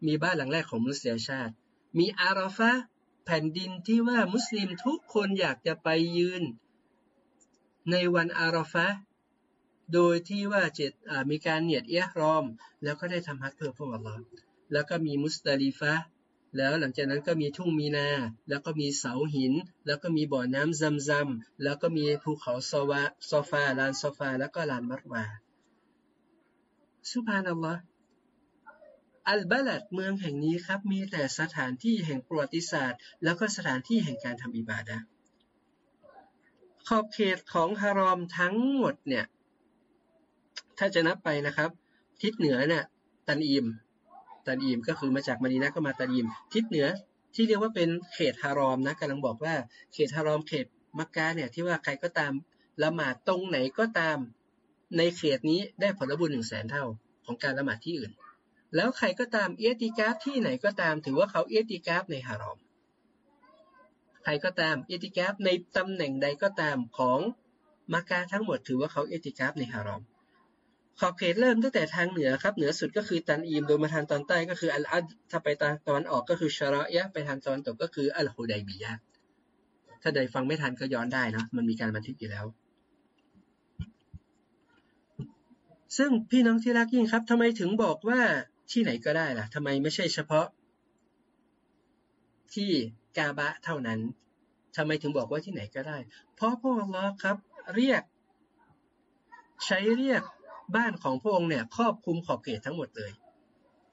มีบ้านหลังแรกของมุสลิมชาติ มีอาราฟะแผ่นดินที่ว่ามุสลิมทุกคนอยากจะไปยืน ในวันอาราฟะโดยที่ว่าเจตมีการเนียดเอะรอม แล้วก็ได้ทำฮัจเพื่อพระอัลลอฮ์แล้วก็มีมุสตาลีฟะ แล้วหลังจากนั้นก็มีทุ่งมีนา แล้วก็มีเสาหิน แล้วก็มีบ่อน้ำซัมซัมแล้วก็มีภูเขาโซวาโซฟาลานโซฟา แล้วก็ลานมัรวา سبحان الله البلد เมืองแห่งนี้ครับ มีแต่สถานที่แห่งประวัติศาสตร์ แล้วก็สถานที่แห่งการทำอิบาดะขอบเขตของฮารอมทั้งหมดเนี่ย ถ้าจะนับไปนะครับ ทิศเหนือเนี่ยตันอิม ตันอิมก็คือมาจากมาดีนะก็มาตันอิมทิศเหนือที่เรียกว่าเป็นเขตฮารอมนะกำลังบอกว่าเขตฮารอมเขตมักกะเนี่ยที่ว่าใครก็ตามละหมาดตรงไหนก็ตามในเขตนี้ได้ผลบุญหนึ่งแสนเท่าของการละหมาดที่อื่น แล้วใครก็ตามเอติกาฟที่ไหนก็ตาม ถือว่าเขาเอติกาฟในฮารอม ใครก็ตามเอติกาฟในตำแหน่งใดก็ตามของมักกะทั้งหมดถือว่าเขาเอติกาฟในฮารอม ขอบเขตเริ่มตั้งแต่ทางเหนือครับเหนือสุดก็คือตันอีมโดยมาทางตอนใต้ก็คืออัลอัดถ้าไปทางตอนออกก็คือชารอยะไปทางตอนตกก็คืออัลฮูไดบียะถ้าใดฟังไม่ทันก็ย้อนได้นะมันมีการบันทึกอยู่แล้ว ซึ่งพี่น้องที่รักยิ่งครับทำไมถึงบอกว่าที่ไหนก็ได้ล่ะทำไมไม่ใช่เฉพาะ ที่กะอ์บะฮ์เท่านั้นทำไมถึงบอกว่าที่ไหนก็ได้ เพราะพระองค์อัลลอฮ์ครับเรียก ใช้เรียก บ้านของพระองค์เนี่ยครอบคลุมขอบเขตทั้งหมดเลย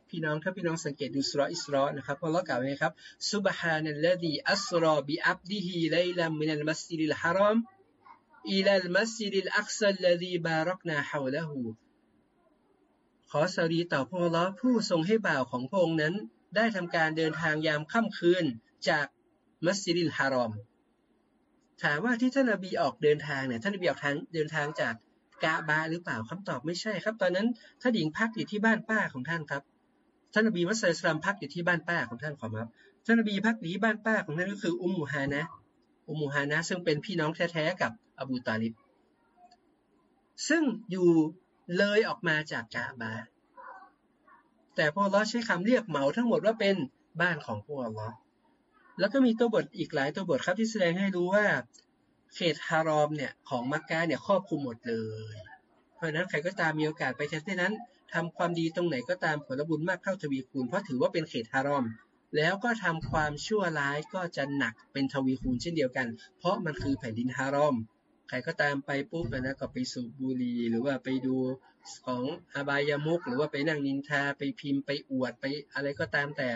พี่น้องถ้าพี่น้องสังเกตดูสุรอิสรอนะครับพอเรากล่าวไงครับซุบฮานัลลดีอัสรอบิอับดิฮิไลลัมมินัลมัสยิดิลฮารอมอิลัลมัสยิดิลอักซัลลดีบารักนาฮาวละหูขอสารีต่อพระองค์ผู้ทรงให้บ่าวของพระองค์นั้น ได้ทำการเดินทางยามค่ำคืนจากมัสยิดิลฮารอมถามว่าที่ท่านนบีออกเดินทางเนี่ยท่านนบีออกทางเดินทางจาก กาบาหรือเปล่าคำตอบไม่ใช่ครับ ตอนนั้นท่านหญิงพักอยู่ที่บ้านป้าของท่านครับ ท่านอบีมัสยิดสลามพักอยู่ที่บ้านป้าของท่านขอรับ ท่านอบีพักอยู่ที่บ้านป้าของท่านก็คืออุมมูฮานะอุมมูฮานะซึ่งเป็นพี่น้องแท้ๆกับอบูตาลิบ ซึ่งอยู่เลยออกมาจากกาบา แต่พวกเราใช้คำเรียกเหมาทั้งหมดว่าเป็นบ้านของพวกเราแล้วก็มีตัวบทอีกหลายตัวบทครับที่แสดงให้รู้ว่า เขตฮารอมเนี่ยของมักกะเนี่ยครอบคลุมหมดเลย เพราะฉะนั้นใครก็ตามมีโอกาสไปเที่นั้นทำความดีตรงไหนก็ตามผลบุญมากเข้าทวีคูณเพราะถือว่าเป็นเขตฮารอม แล้วก็ทำความชั่วร้ายก็จะหนักเป็นทวีคูณเช่นเดียวกัน เพราะมันคือแผ่นดินฮารอมใครก็ตามไปปุ๊บนะก็ไปสูบบุหรี่หรือว่าไปดูของอบายามุกหรือว่าไปนั่งนินทาไปพิมพ์ไปอวดไปอะไรก็ตามแต่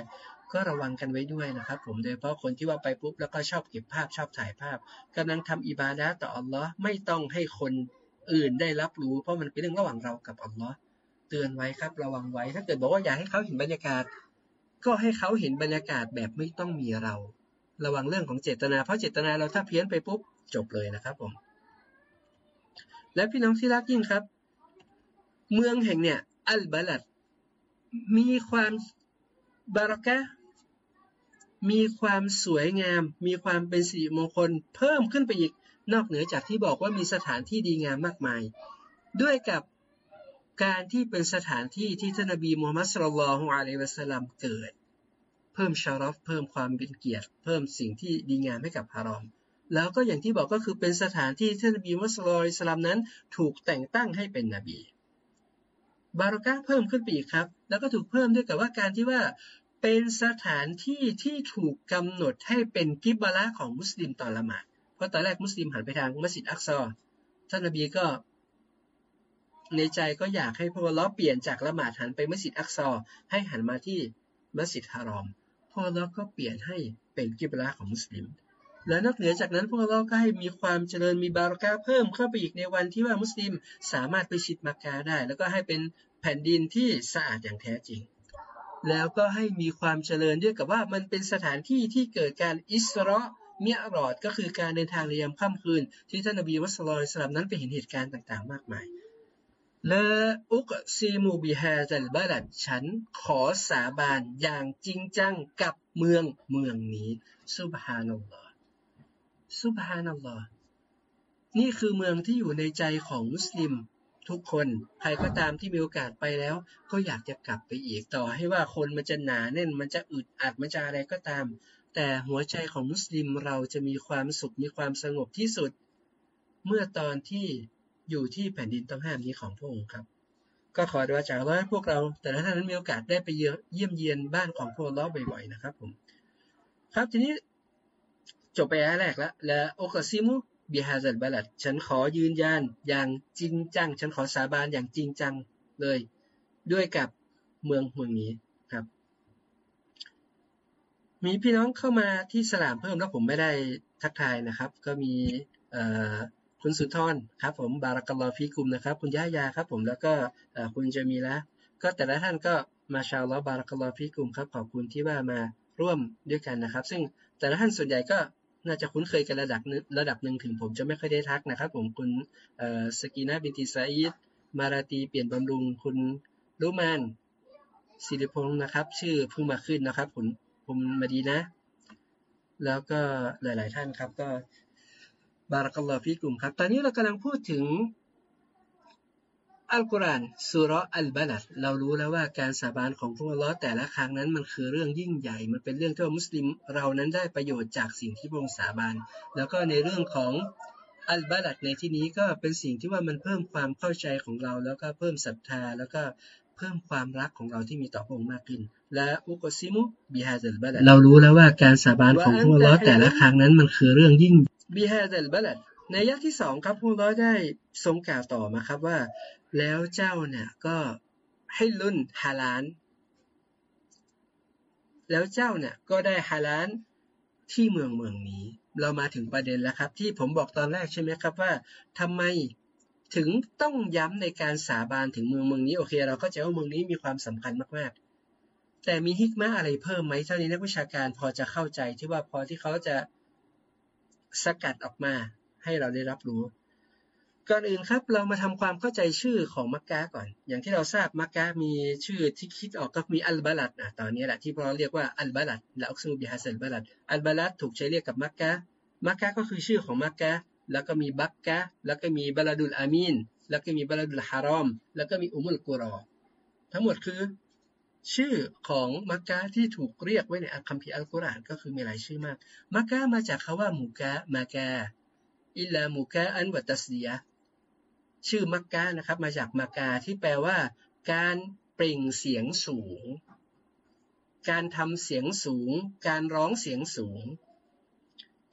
ก็ระวังกันไว้ด้วยนะครับ ผมโดยเฉพาะคนที่ว่าไปปุ๊บแล้วก็ชอบเก็บภาพชอบถ่ายภาพกำลังทำอิบาดะต่ออัลลอฮ์ไม่ต้องให้คนอื่นได้รับรู้ เพราะมันเป็นเรื่องระหว่างเรากับอัลลอฮ์เตือนไว้ครับ ระวังไว้ ถ้าเกิดบอกว่าอยากให้เขาเห็นบรรยากาศ ก็ให้เขาเห็นบรรยากาศแบบไม่ต้องมีเรา ระวังเรื่องของเจตนา เพราะเจตนาเราถ้าเพี้ยนไปปุ๊บจบเลยนะครับผม และพี่น้องที่รักยิ่งครับ เมืองแห่งเนี่ยอัลบาลัดมีความบารักะ มีความสวยงาม มีความเป็นสิริมงคล เพิ่มขึ้นไปอีก นอกเหนือจากที่บอกว่ามีสถานที่ดีงามมากมาย ด้วยกับการที่เป็นสถานที่ที่ท่านนบีมูฮัมมัดสุลลัลฮุอะลัยฮิวะสัลลัมเกิด เพิ่มชารอฟเพิ่มความเป็นเกียรติ เพิ่มสิ่งที่ดีงามให้กับฮารอม แล้วก็อย่างที่บอกก็คือเป็นสถานที่ท่านนบีมุสลิมนั้น ถูกแต่งตั้งให้เป็นนบีบารอกะเพิ่มขึ้นไปอีกครับ แล้วก็ถูกเพิ่มด้วยกับว่าการที่ว่า เป็นสถานที่ที่ถูกกำหนดให้เป็นกิบละของมุสลิมตอนละหมาด เพราะตอนแรกมุสลิมหันไปทางมัสยิดอักซอ ท่านนบีก็ในใจก็อยากให้พวกเราเปลี่ยนจากละหมาดหันไปมัสยิดอักซอ ให้หันมาที่มัสยิดฮารอมพวกเราก็เปลี่ยนให้เป็นกิบละของมุสลิม และนอกเหนือจากนั้นพวกเราก็ให้มีความเจริญมีบารากาเพิ่มเข้าไปอีกในวันที่ว่ามุสลิมสามารถไปชิดมักกะได้ แล้วก็ให้เป็นแผ่นดินที่สะอาดอย่างแท้จริง แล้วก็ให้มีความเจริญด้วยกับว่ามันเป็นสถานที่ที่เกิดการอิสระเมียรอดก็คือการเดินทางในยามค่ำคืน ที่ท่านนบีมุสลิมสลัมนั้นไปเห็นเหตุการณ์ต่างๆ มากมายละอุกซีมูบิฮาจัลบาลัดฉันขอสาบานอย่างจริงจังกับเมืองเมืองนี้ซุบฮานัลลอฮ์ซุบฮานัลลอฮ์นี่คือเมืองที่อยู่ในใจของมุสลิม ทุกคนใครก็ตามที่มีโอกาสไปแล้ว ก็อยากจะกลับไปอีกต่อ ให้ว่าคนมันจะหนาแน่น มันจะอึดอัดมันจะอะไรก็ตาม แต่หัวใจของมุสลิมเราจะมีความสุขมีความสงบที่สุด เมื่อตอนที่อยู่ที่แผ่นดินต้องห้ามนี้ของพระองค์ครับ ก็ขอดูจากว่าพวกเรา แต่ละท่านนั้นมีโอกาสได้ไปเยี่ยมเยียนบ้านของพวกเราบ่อยๆนะครับผม ครับทีนี้จบไปแรกแล้วและโอกาซิมุ บิฮาซัลบาลัดฉันขอยืนยันอย่างจริงจัง ฉันขอสาบานอย่างจริงจังเลย ด้วยกับเมืองเมืองนี้ครับ มีพี่น้องเข้ามาที่สลามเพิ่มแล้วผมไม่ได้ทักทายนะครับ ก็มีคุณสุนทรครับผมบารักัลลอฟีกุมนะครับ คุณย่ายาครับผมแล้วก็คุณจะมีละก็แต่ละท่านก็มาชาวลอบารักัลลอฟีกุมครับขอบคุณที่ว่ามาร่วมด้วยกันนะครับ ซึ่งแต่ละท่านส่วนใหญ่ก็ น่าจะคุ้นเคยกันระดับระดับหนึ่งถึงผมจะไม่ค่อยได้ทักนะครับ ผมคุณสกีนาบินติซาอิดมาราตีเปลี่ยนบำรุงคุณลูมานสิริพงศ์นะครับ ชื่อเพิ่งมาขึ้นนะครับ ผมผมมาดีนะ แล้วก็หลาย ๆ ท่านครับก็บารักัลลอฟีกลุ่มครับ ตอนนี้เรากำลังพูดถึง อัลกุรอานสุรอัลบาลัดเรารู้แล้วว่าการสาบานของพระองค์แต่ละครั้งนั้นมันคือเรื่องยิ่งใหญ่ มันเป็นเรื่องที่มุสลิมเรานั้นได้ประโยชน์จากสิ่งที่พระองค์สาบาน แล้วก็ในเรื่องของอัลบาลัดในที่นี้ก็เป็นสิ่งที่ว่ามันเพิ่มความเข้าใจของเรา แล้วก็เพิ่มศรัทธา แล้วก็เพิ่มความรักของเราที่มีต่อพระองค์มากขึ้น และอุกซิมุบิฮาซัลบาลัดเรารู้แล้วว่าการสาบานของพระองค์แต่ละครั้งนั้นมันคือเรื่องยิ่งบิฮาซัลบาลัดในยักที่สองครับพระองค์ได้ทรงกล่าวต่อมาครับว่า แล้วเจ้าเนี่ยก็ให้ลุ่นฮาลาน แล้วเจ้าเนี่ยก็ได้ฮาลานที่เมืองเมืองนี้ เรามาถึงประเด็นแล้วครับ ที่ผมบอกตอนแรกใช่ไหมครับว่าทำไมถึงต้องย้ำในการสาบานถึงเมืองเมืองนี้โอเค เราก็จะว่าเมืองนี้มีความสำคัญมากๆ แต่มีฮิกมะอะไรเพิ่มไหมเท่านี้นักวิชาการพอจะเข้าใจที่ว่าพอที่เขาจะสกัดออกมาให้เราได้รับรู้ ก่อนอื่นครับเรามาทำความเข้าใจชื่อของมักกะก่อน อย่างที่เราทราบมักกะมีชื่อที่คิดออกก็มีอัลบาลัดนะตอนนี้แหละที่เราเรียกว่าอัลบาลัดและอักซูบิฮัสอัลบาลัดอัลบาลัดถูกใช้เรียกกับมักกะมักกะก็คือชื่อของมักกะแล้วก็มีบักกะแล้วก็มีบาลาดุลอามีนแล้วก็มีบาลาดุลฮารอม แล้วก็มีอุมุลกุรอ ทั้งหมดคือ ชื่อของมักกะที่ถูกเรียกไว้ในอัลคัมภีร์อัลกุรอานก็คือมีหลายชื่อมาก มักกะมาจากคาว่ามุกะมากะอิลลามุกะอันวัตัสเดีย ชื่อมักกะนะครับ มาจากมากาที่แปลว่า การเปล่งเสียงสูง การทำเสียงสูง การร้องเสียงสูง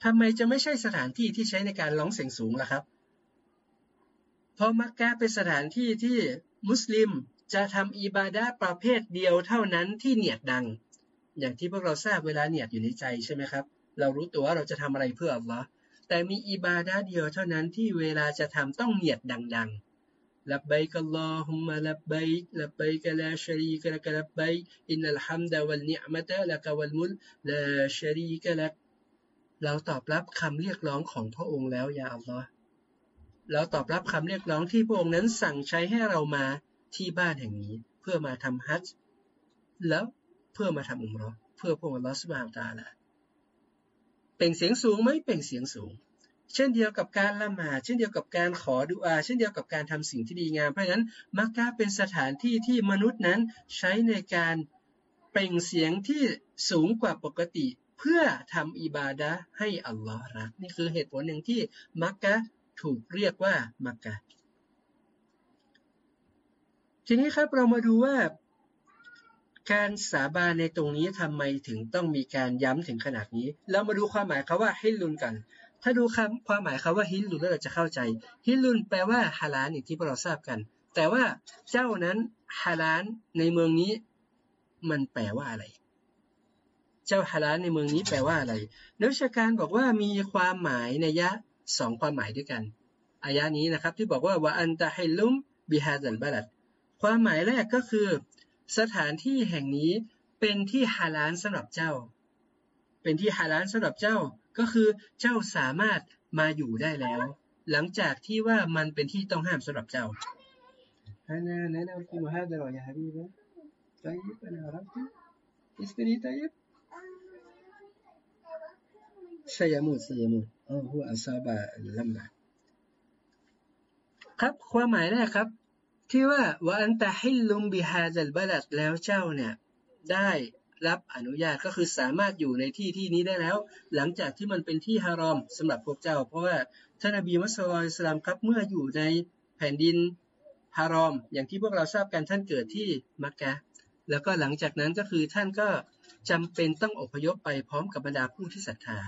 ทำไมจะไม่ใช่สถานที่ที่ใช้ในการร้องเสียงสูงล่ะครับ เพราะมักกะเป็นสถานที่ที่มุสลิมจะทำอิบาดะประเภทเดียวเท่านั้นที่เนียดดัง อย่างที่พวกเราทราบเวลาเนียดอยู่ในใจใช่ไหมครับ เรารู้ตัวว่าเราจะทำอะไรเพื่ออัลลอฮ์ แต่มีอิบาดาเดียวเท่านั้นที่เวลาจะทำต้องเนียดดังๆลับไบกัลลอฮุมะลับไบลับไบกะลาชะรีกะลักลับไบอินนัลฮัมดะวัลนิอมะตะลักวัลมุลลาชรีกะลักเราตอบรับคำเรียกร้องของพระองค์แล้วยาอัลลอฮ์เราตอบรับคำเรียกร้องที่พระองค์นั้นสั่งใช้ให้เรามาที่บ้านแห่งนี้ เพื่อมาทำฮัจจ์แล้วเพื่อมาทำอุมรอเพื่อพระองค์ลอสบานตาละ เป่งเสียงสูงไหมเป่งเสียงสูง เช่นเดียวกับการละหมาดเช่นเดียวกับการขอดุอา เช่นเดียวกับการทำสิ่งที่ดีงามเพราะฉะนั้นมักกะเป็นสถานที่ที่มนุษย์นั้นใช้ในการเปล่งเสียงที่สูงกว่าปกติ เพื่อทำอิบาดะให้อัลลอฮ์รัก นี่คือเหตุผลหนึ่งที่มักกะถูกเรียกว่ามักกะทีนี้ครับเรามาดูว่า การสาบานในตรงนี้ทำไมถึงต้องมีการย้ำถึงขนาดนี้ เรามาดูความหมายคาว่าฮิลุนกัน ถ้าดูคำความหมายคาว่าฮิลุนแล้วเราจะเข้าใจ ฮิลุนแปลว่าฮาลาลอย่างที่พวกเราทราบกัน แต่ว่าเจ้านั้นฮาลาลในเมืองนี้ มันแปลว่าอะไร เจ้าฮาลาลในเมืองนี้แปลว่าอะไร นักวิชาการบอกว่ามีความหมายในยะสองความหมายด้วยกันอายะนี้นะครับที่บอกว่าวะอันตะฮิลุมบิฮาซัลบาลัดความหมายแรกก็คือ สถานที่แห่งนี้เป็นที่ฮาลานสำหรับเจ้า เป็นที่ฮาลานสำหรับเจ้าก็คือเจ้าสามารถมาอยู่ได้แล้ว หลังจากที่ว่ามันเป็นที่ต้องห้ามสำหรับเจ้าฮานานานาคุมฮาดรอยาฮบีบะตายิบนะรับอิสตินีตายิบสยามูดสยามูดอ๋อหัอัซาบะลัมนะ ครับความหมายแรกครับ ที่ว่าวะอันตะฮิลลุมบิฮาจัลบาลัดแล้วเจ้าเนี่ยได้รับอนุญาตก็คือสามารถอยู่ในที่ที่นี้ได้แล้ว หลังจากที่มันเป็นที่ฮารอมสำหรับพวกเจ้า เพราะว่าท่านอบีมุสลิมสลามครับเมื่ออยู่ในแผ่นดินฮารอม อย่างที่พวกเราทราบกันท่านเกิดที่มักกะแล้วก็หลังจากนั้นก็คือท่านก็จำเป็นต้องอพยพไปพร้อมกับบรรดาผู้ที่ศรัทธา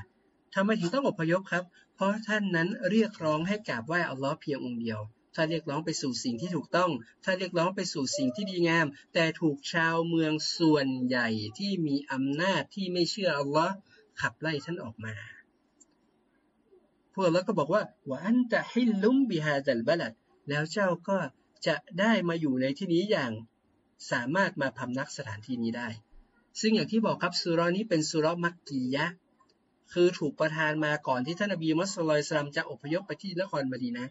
ทำไมถึงต้องอพยพครับ เพราะท่านนั้นเรียกร้องให้กราบไหว้อัลลอฮ์เพียงองค์เดียว ถ้าเรียกร้องไปสู่สิ่งที่ถูกต้อง ถ้าเรียกร้องไปสู่สิ่งที่ดีงาม แต่ถูกชาวเมืองส่วนใหญ่ที่มีอำนาจที่ไม่เชื่ออัลลอฮ์ขับไล่ท่านออกมา พวกเราก็บอกว่าอันจะให้ลุ้มบิฮาจัลบลัด แล้วเจ้าก็จะได้มาอยู่ในที่นี้อย่างสามารถมาพำนักสถานที่นี้ได้ ซึ่งอย่างที่บอกครับสุรนี้เป็นสุรมักกียะคือถูกประทานมาก่อนที่ท่านอบีมุสลิมจะอพยพไปที่นครมดีนะ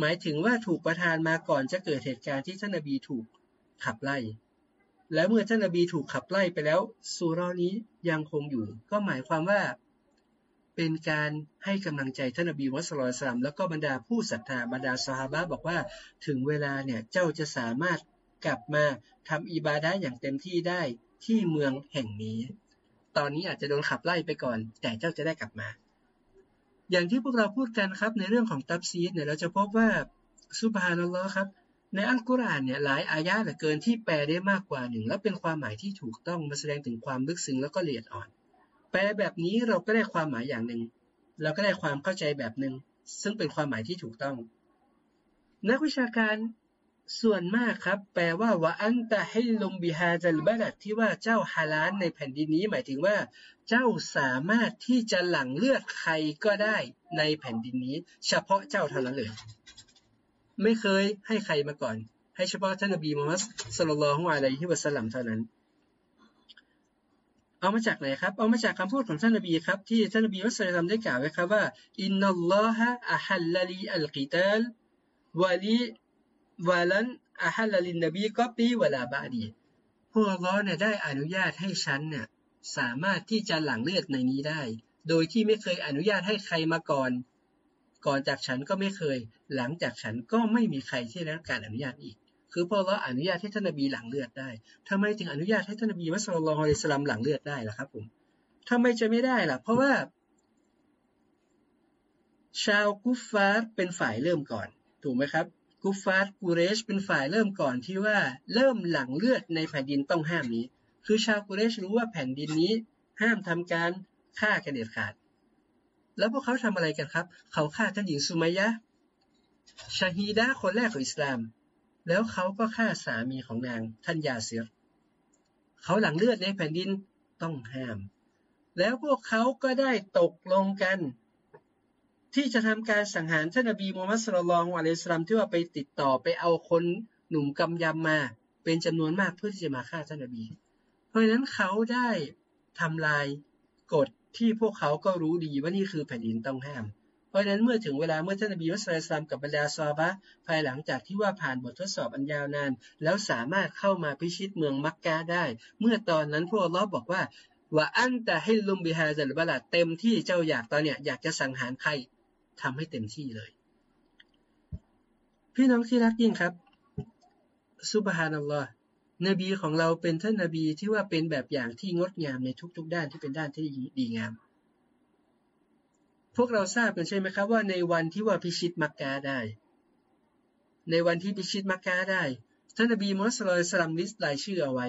หมายถึงว่าถูกประทานมาก่อนจะเกิดเหตุการณ์ที่ท่านนบีถูกขับไล่ และเมื่อท่านนบีถูกขับไล่ไปแล้วสุรานี้ยังคงอยู่ ก็หมายความว่าเป็นการให้กำลังใจท่านนบีมุสลิมแล้วก็บรรดาผู้ศรัทธาบรรดาสฮาบะบอกว่าถึงเวลาเนี่ยเจ้าจะสามารถกลับมาทำอิบาดะอย่างเต็มที่ได้ที่เมืองแห่งนี้ ตอนนี้อาจจะโดนขับไล่ไปก่อน แต่เจ้าจะได้กลับมา อย่างที่พวกเราพูดกันครับในเรื่องของตับซีดเนี่ยเราจะพบว่าสุบฮานัลลอฮ์ครับในอัลกุรอานเนี่ยหลายอายะเหลือเกินที่แปลได้มากกว่าหนึ่งและเป็นความหมายที่ถูกต้องมาแสดงถึงความลึกซึ้งแล้วก็ละเอียดอ่อน แปลแบบนี้เราก็ได้ความหมายอย่างหนึ่งเราก็ได้ความเข้าใจแบบหนึ่งซึ่งเป็นความหมายที่ถูกต้อง นักวิชาการ ส่วนมากครับ แปลว่าวะอันตะให้ลมบิฮาจัลบาดัดที่ว่าเจ้าฮาลานในแผ่นดินนี้หมายถึงว่า เจ้าสามารถที่จะหลั่งเลือดใครก็ได้ในแผ่นดินนี้ เฉพาะเจ้าเท่านั้นเลย ไม่เคยให้ใครมาก่อน ให้เฉพาะท่านนบีมุฮัมมัดสุลลัลฮุอะลัยฮิวะสัลลัมเท่านั้น เอามาจากไหนครับ เอามาจากคำพูดของท่านนบีครับที่ท่านนบีมุสลิมได้กล่าวไว้ครับว่าอินนัลลอฮะอะฮัลลีอัลกิตัลวะลี วะลันอะฮัลลินนบีก็ปีเวลาบาดีพวกอัลลอฮ์เนี่ยได้อนุญาตให้ฉันเนี่ยสามารถที่จะหลั่งเลือดในนี้ได้ โดยที่ไม่เคยอนุญาตให้ใครมาก่อน ก่อนจากฉันก็ไม่เคย หลังจากฉันก็ไม่มีใครที่ได้รับการอนุญาตอีก คือพอเราอนุญาตให้ท่านนบีหลังเลือดได้ทำไมถึงอนุญาตให้ท่านนบีมัสลิมลอฮิสลามหลังเลือดได้ล่ะครับผมทำไมจะไม่ได้ล่ะ เพราะว่า ชาวกุฟฟาร์เป็นฝ่ายเริ่มก่อน ถูกไหมครับ กุฟฟาร์กูเรชเป็นฝ่ายเริ่มก่อนที่ว่าเริ่มหลังเลือดในแผ่นดินต้องห้ามนี้ คือชาวกูเรชรู้ว่าแผ่นดินนี้ห้ามทำการฆ่ากันเด็ดขาด แล้วพวกเขาทำอะไรกันครับ เขาฆ่าท่านหญิงสุมัยะชาฮีดะคนแรกของอิสลาม แล้วเขาก็ฆ่าสามีของนางท่านยาเซียเขาหลังเลือดในแผ่นดินต้องห้าม แล้วพวกเขาก็ได้ตกลงกัน ที่จะทำการสังหารท่านนบีมูฮัมมัดสุลลัลอะลัยสลามที่ว่าไปติดต่อไปเอาคนหนุ่มกำยำมา เป็นจำนวนมากเพื่อที่จะมาฆ่าท่านนบี เพราะฉะนั้นเขาได้ทำลายกฎที่พวกเขาก็รู้ดีว่านี่คือแผ่นดินต้องห้าม เพราะฉะนั้นเมื่อถึงเวลาเมื่อท่านนบีมุสลิมกับบรรดาซอบะภายหลังจากที่ว่าผ่านบททดสอบอันยาวนาน แล้วสามารถเข้ามาพิชิตเมืองมักกะได้ เมื่อตอนนั้นพวกเราบอกว่าว่าอันแต่ให้ลุมบิฮาจัลบลาเต็มที่เจ้าอยากตอนเนี้ยอยากจะสังหารใคร ทำให้เต็มที่เลย พี่น้องที่รักยิ่งครับซุบฮานัลลอฮ์นบีของเราเป็นท่านนบีที่ว่าเป็นแบบอย่างที่งดงามในทุกๆ ด้านที่เป็นด้านที่ดีงาม พวกเราทราบกันใช่ไหมครับว่าในวันที่ว่าพิชิตมักกะได้ ในวันที่พิชิตมักกะได้ท่านนบีมุสลิมสลัมลิสต์รายชื่อเอาไว้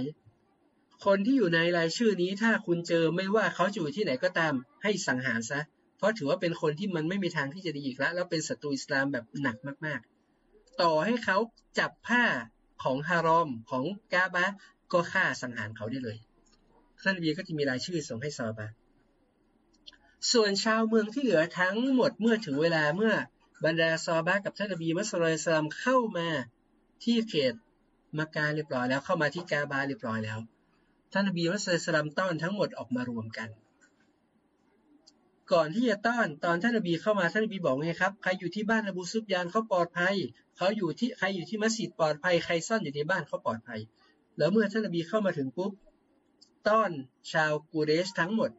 คนที่อยู่ในรายชื่อนี้ถ้าคุณเจอไม่ว่าเขาอยู่ที่ไหนก็ตามให้สังหารซะ เพราะถือว่าเป็นคนที่มันไม่มีทางที่จะดีอีกแล้วแล้วเป็นศัตรูอิสลามแบบหนักมาก ๆ ต่อให้เขาจับผ้าของฮารอมของกาบะก็ฆ่าสังหารเขาได้เลยท่านนบีก็จะมีรายชื่อส่งให้ซอบะส่วนชาวเมืองที่เหลือทั้งหมดเมื่อถึงเวลาเมื่อบรรดาซอบะกับท่านนบีมัสลิมสลามเข้ามาที่เขตมักกะเรียบร้อยแล้วเข้ามาที่กาบาเรียบร้อยแล้ว ท่านนบีมัสลิมสลามต้อนทั้งหมดออกมารวมกัน ก่อนที่จะต้อนตอนท่านนบีเข้ามาท่านนบีบอกไงครับใครอยู่ที่บ้านอบูซุบยานเขาปลอดภัยเขาอยู่ที่ใครอยู่ที่มัสยิดปลอดภัยใครซ่อนอยู่ในบ้านเขาปลอดภัย แล้วเมื่อท่านนบีเข้ามาถึงปุ๊บต้อนชาวกูเรชทั้งหมด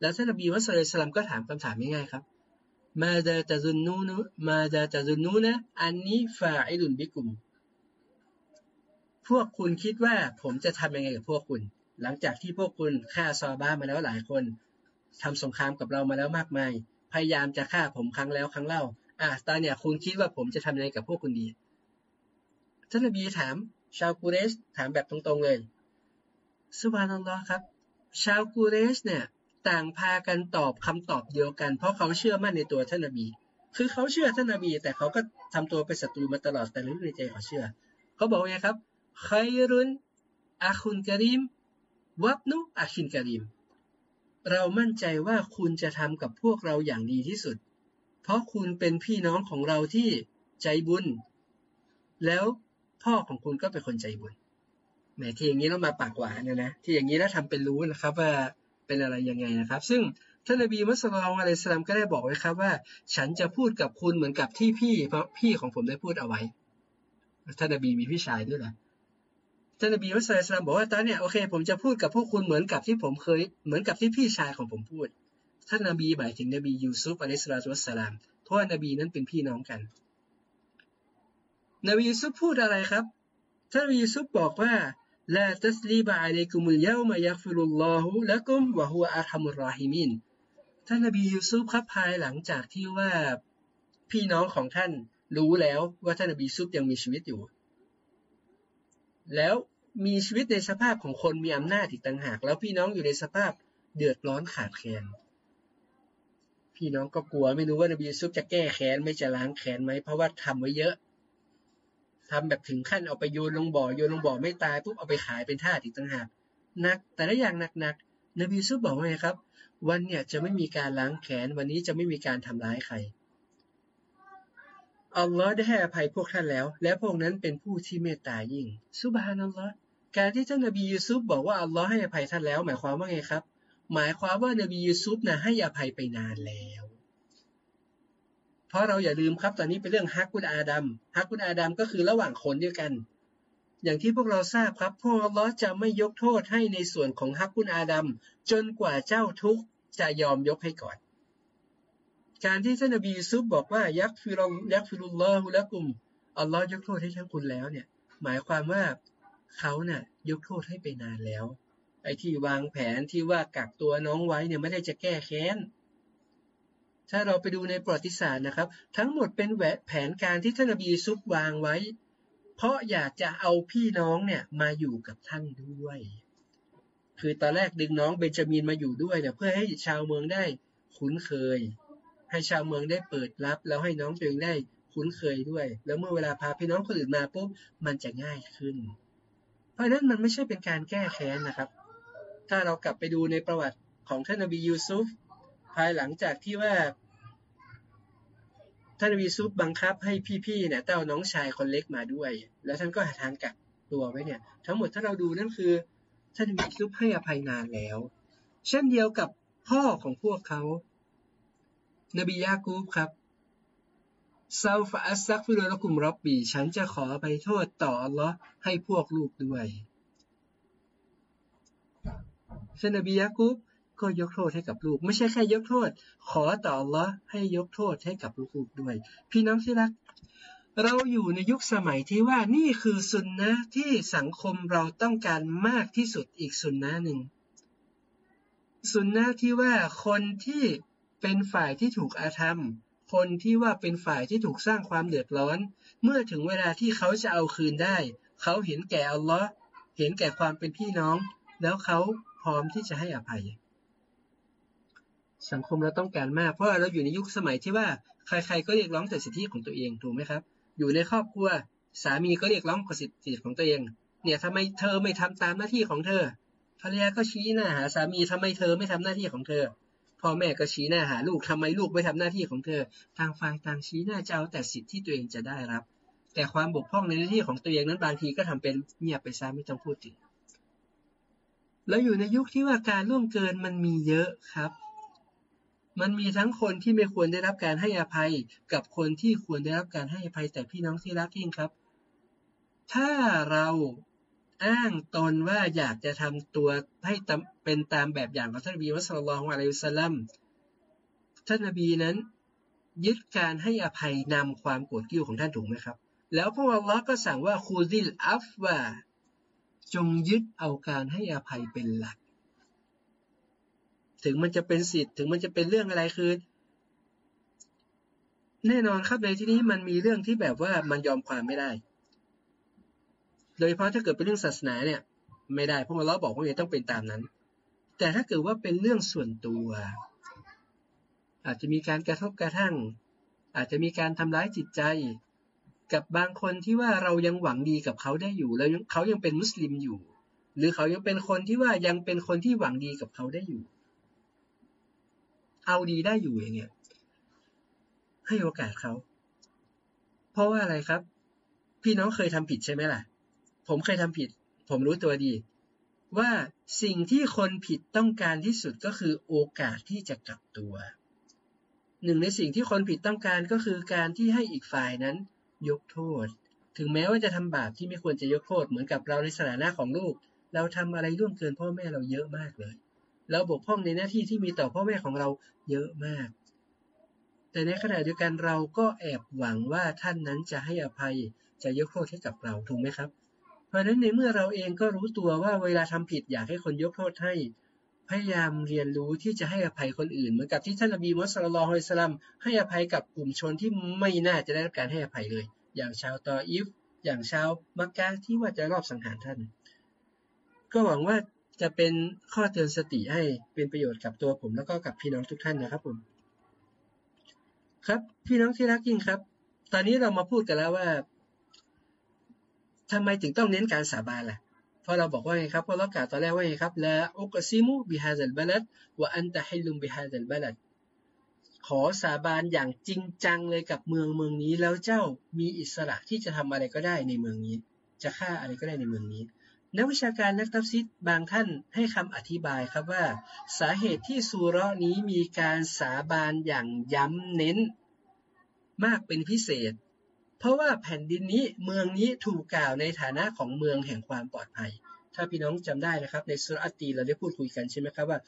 แล้วท่านนบีมุสลิมก็ถามคำถามง่ายๆครับมาดาตะซุนนูนมาดาตะซุนนูนะอันนี้ฟาอิลุนบิกุม พวกคุณคิดว่าผมจะทำยังไงกับพวกคุณ หลังจากที่พวกคุณฆ่าซอบ้ามาแล้วหลายคน ทำสงครามกับเรามาแล้วมากมาย พยายามจะฆ่าผมครั้งแล้วครั้งเล่า อะตอนเนี่ยคุณคิดว่าผมจะทำยังไงกับพวกคุณดี ท่านนบีถาม ชาวกูเรชถามแบบตรงๆเลยสุบานัลลอฮ์ครับ ชาวกูเรชเนี่ยต่างพากันตอบคำตอบเดียวกัน เพราะเขาเชื่อมั่นในตัวท่านนบี คือเขาเชื่อท่านนบี แต่เขาก็ทำตัวเป็นศัตรูมาตลอดแต่ลึกในใจเขาเชื่อ เขาบอกไงครับใครรุนอาคุนกะริมวับนุอาคินกะริม เรามั่นใจว่าคุณจะทำกับพวกเราอย่างดีที่สุด เพราะคุณเป็นพี่น้องของเราที่ใจบุญ แล้วพ่อของคุณก็เป็นคนใจบุญแหมที่อย่างนี้ต้องมาปากหวานนะนะที่อย่างนี้แล้วทำเป็นรู้นะครับว่าเป็นอะไรยังไงนะครับ ซึ่งท่านนบีมุสลิมอะลัยสลามก็ได้บอกไว้ครับว่า ฉันจะพูดกับคุณเหมือนกับที่พี่พี่ของผมได้พูดเอาไว้ท่านนบีมีพี่ชายด้วยแหละ ท่านนบีมุสลิมบอกว่าตอนเนี้ยโอเค ผมจะพูดกับพวกคุณเหมือนกับที่ผมเคยเหมือนกับที่พี่ชายของผมพูด ท่านนบีหมายถึงนบียูซุฟอะลัยสสลาตุสลามเพราะว่านบีนั้นเป็นพี่น้องกัน นบียูซุฟพูดอะไรครับ ท่านนบียูซุฟบอกว่าลาตัสลีบะอะลัยกุมุลยามายักฟิรุลลอฮุละกุมวะฮุอัลฮัมุรราฮิมินท่านนบียูซุฟครับภายหลังจากที่ว่าพี่น้องของท่านรู้แล้วว่าท่านนบียูซุฟยังมีชีวิตอยู่ แล้วมีชีวิตในสภาพของคนมีอำนาจอีกต่างหาก แล้วพี่น้องอยู่ในสภาพเดือดร้อนขาดแคลนพี่น้องก็กลัวไม่รู้ว่านบียูซุฟจะแก้แค้นไม่จะล้างแค้นไหมเพราะว่าทำไว้เยอะทำแบบถึงขั้นเอาไปโยนลงบ่อโยนลงบ่อไม่ตายปุ๊บเอาไปขายเป็นทาสอีกต่างหากหนัก แต่ละอย่างหนักๆนบียูซุฟบอกว่าไงครับ วันเนี่ยจะไม่มีการล้างแค้นวันนี้จะไม่มีการทำร้ายใคร อัลลอฮ์ได้ให้อภัยพวกท่านแล้ว และพวกนั้นเป็นผู้ที่เมตตายิ่งซุบฮานัลลอฮ์การที่ท่านนบียูซุฟบอกว่าอัลลอฮ์ให้อภัยท่านแล้ว หมายความว่าไงครับ หมายความว่านบียูซุฟนะให้อภัยไปนานแล้ว เพราะเราอย่าลืมครับตอนนี้เป็นเรื่องฮักกุนอาดัมฮักกุนอาดัมก็คือระหว่างคนด้วยกัน อย่างที่พวกเราทราบครับพวกอัลลอฮ์จะไม่ยกโทษให้ในส่วนของฮักกุนอาดัมจนกว่าเจ้าทุกจะยอมยกให้ก่อน การที่ท่านนบีซุฟบอกว่ายักฟิรยักฟิรุลลอฮุละกุมอัลลอฮ์ยกโทษให้ท่านคุณแล้วเนี่ยหมายความว่าเขาเน่ยยกโทษให้ไปนานแล้ว ไอ้ที่วางแผนที่ว่ากักตัวน้องไว้เนี่ยไม่ได้จะแก้แค้น ถ้าเราไปดูในประวัติศาสตร์นะครับ ทั้งหมดเป็นแผนการที่ท่านนบีซุฟวางไว้ เพราะอยากจะเอาพี่น้องเนี่ยมาอยู่กับท่านด้วย คือตอนแรกดึงน้องเบนจามินมาอยู่ด้วยเนี่ยเพื่อให้ชาวเมืองได้คุ้นเคย ให้ชาวเมืองได้เปิดรับ แล้วให้น้องตัวเองได้คุ้นเคยด้วย แล้วเมื่อเวลาพาพี่น้องคนอื่นมาปุ๊บมันจะง่ายขึ้น เพราะนั้นมันไม่ใช่เป็นการแก้แค้นนะครับ ถ้าเรากลับไปดูในประวัติของท่านนบียูซุฟภายหลังจากที่ว่าท่านนบียูซุฟบังคับให้พี่ๆเนี่ยเต้าน้องชายคนเล็กมาด้วย แล้วท่านก็หาทางกักตัวไว้เนี่ย ทั้งหมดถ้าเราดูนั่นคือท่านนบียูซุฟให้อภัยนานแล้ว เช่นเดียวกับพ่อของพวกเขา นบียากูบครับซาฟาอัสซักฟิโรลกุมรับบีฉันจะขอไปโทษต่ออัลลอฮ์ให้พวกลูกด้วยท่านนบียากูบก็ยกโทษให้กับลูก ไม่ใช่แค่ยกโทษ ขอต่ออัลลอฮ์ให้ยกโทษให้กับลูกๆด้วย พี่น้องที่รัก เราอยู่ในยุคสมัยที่ว่านี่คือสุนนะที่สังคมเราต้องการมากที่สุดอีกสุนนะหนึ่งสุนนะที่ว่าคนที่ เป็นฝ่ายที่ถูกอาธรรม คนที่ว่าเป็นฝ่ายที่ถูกสร้างความเดือดร้อน เมื่อถึงเวลาที่เขาจะเอาคืนได้ เขาเห็นแก่อัลลอฮ์เห็นแก่ความเป็นพี่น้อง แล้วเขาพร้อมที่จะให้อภัย สังคมเราต้องการมาก เพราะเราอยู่ในยุคสมัยที่ว่าใครๆก็เรียกร้องแต่สิทธิของตัวเองถูกไหมครับ อยู่ในครอบครัวสามีก็เรียกร้องสิทธิของตัวเอง เนี่ยทำไมเธอไม่ทำตามหน้าที่ของเธอภรรยาก็ชี้หน้าหาสามีทำไมเธอไม่ทำหน้าที่ของเธอ พ่อแม่ก็ชี้หน้าหาลูกทำไมลูกไม่ทำหน้าที่ของเธอทางฝ่ายต่างชี้หน้าจะเอาแต่สิทธิ์ที่ตัวเองจะได้รับ แต่ความบกพร่องในหน้าที่ของตัวเองนั้นบางทีก็ทำเป็นเงียบไปซะไม่ต้องพูดถึง แล้วอยู่ในยุคที่ว่าการล่วงเกินมันมีเยอะครับ มันมีทั้งคนที่ไม่ควรได้รับการให้อภัย กับคนที่ควรได้รับการให้อภัยแต่พี่น้องที่รักยิ่งครับ ถ้าเรา อ้างตนว่าอยากจะทำตัวให้เป็นตามแบบอย่างของท่านนบีมุสลิมของอะลัยฮุสลัมท่านนบีนั้น ยึดการให้อภัยนำความโกรธกิ้วของท่านถูกไหมครับ แล้วพระอัลลอฮ์ก็สั่งว่าคูซิลอัฟว่าจงยึดเอาการให้อภัยเป็นหลัก ถึงมันจะเป็นสิทธิ์ ถึงมันจะเป็นเรื่องอะไรคือแน่นอนครับในที่นี้มันมีเรื่องที่แบบว่ามันยอมความไม่ได้ โดยเฉพาะถ้าเกิดเป็นเรื่องศาสนาเนี่ย ไม่ได้เพราะเราบอกว่าเนี่ยต้องเป็นตามนั้น แต่ถ้าเกิดว่าเป็นเรื่องส่วนตัว อาจจะมีการกระทบกระทั่ง อาจจะมีการทำร้ายจิตใจ กับบางคนที่ว่าเรายังหวังดีกับเขาได้อยู่ แล้วเขายังเป็นมุสลิมอยู่ หรือเขายังเป็นคนที่ว่ายังเป็นคนที่หวังดีกับเขาได้อยู่ เอาดีได้อยู่อย่างเงี้ยให้โอกาสเขา เพราะว่าอะไรครับ พี่น้องเคยทำผิดใช่ไหมล่ะ ผมเคยทำผิด ผมรู้ตัวดี ว่าสิ่งที่คนผิดต้องการที่สุดก็คือโอกาสที่จะกลับตัว หนึ่งในสิ่งที่คนผิดต้องการก็คือการที่ให้อีกฝ่ายนั้นยกโทษ ถึงแม้ว่าจะทำบาปที่ไม่ควรจะยกโทษ เหมือนกับเราในสถานะของลูก เราทำอะไรร่วมเกินพ่อแม่เราเยอะมากเลยเราบกพร่องในหน้าที่ที่มีต่อพ่อแม่ของเราเยอะมาก แต่ในขณะเดียวกันเราก็แอบหวังว่าท่านนั้นจะให้อภัยจะยกโทษให้กับเราถูกไหมครับ เพราะฉะนั้นในเมื่อเราเองก็รู้ตัวว่าเวลาทำผิดอยากให้คนยกโทษให้ พยายามเรียนรู้ที่จะให้อภัยคนอื่น เหมือนกับที่ท่านอบีมุสลิมลอฮอิสลามให้อภัยกับกลุ่มชนที่ไม่น่าจะได้รับการให้อภัยเลย อย่างชาวตออิฟ อย่างชาวมักกะที่ว่าจะรอบสังหารท่าน ก็หวังว่าจะเป็นข้อเตือนสติให้เป็นประโยชน์กับตัวผมแล้วก็กับพี่น้องทุกท่านนะครับผม ครับพี่น้องที่รักยิ่งครับ ตอนนี้เรามาพูดกันแล้วว่า ทำไมถึงต้องเน้นการสาบานล่ะเพราะเราบอกว่าไงครับเพราะเรากล่าวตอนแรกว่าไงครับละอุกซิมุบิฮาซัลบลัดวะอันตะฮิลุมบิฮาซัลบลัดขอสาบานอย่างจริงจังเลยกับเมืองเมืองนี้ แล้วเจ้ามีอิสระที่จะทำอะไรก็ได้ในเมืองนี้ จะฆ่าอะไรก็ได้ในเมืองนี้นักวิชาการนักตัฟซิดบางท่านให้คำอธิบายครับว่า สาเหตุที่สุรนี้มีการสาบานอย่างย้ำเน้น มากเป็นพิเศษ เพราะว่าแผ่นดินนี้เมืองนี้ถูกกล่าวในฐานะของเมืองแห่งความปลอดภัย ถ้าพี่น้องจำได้นะครับ ในสุรอัตตีนเราได้พูดคุยกันใช่ไหมครับว่า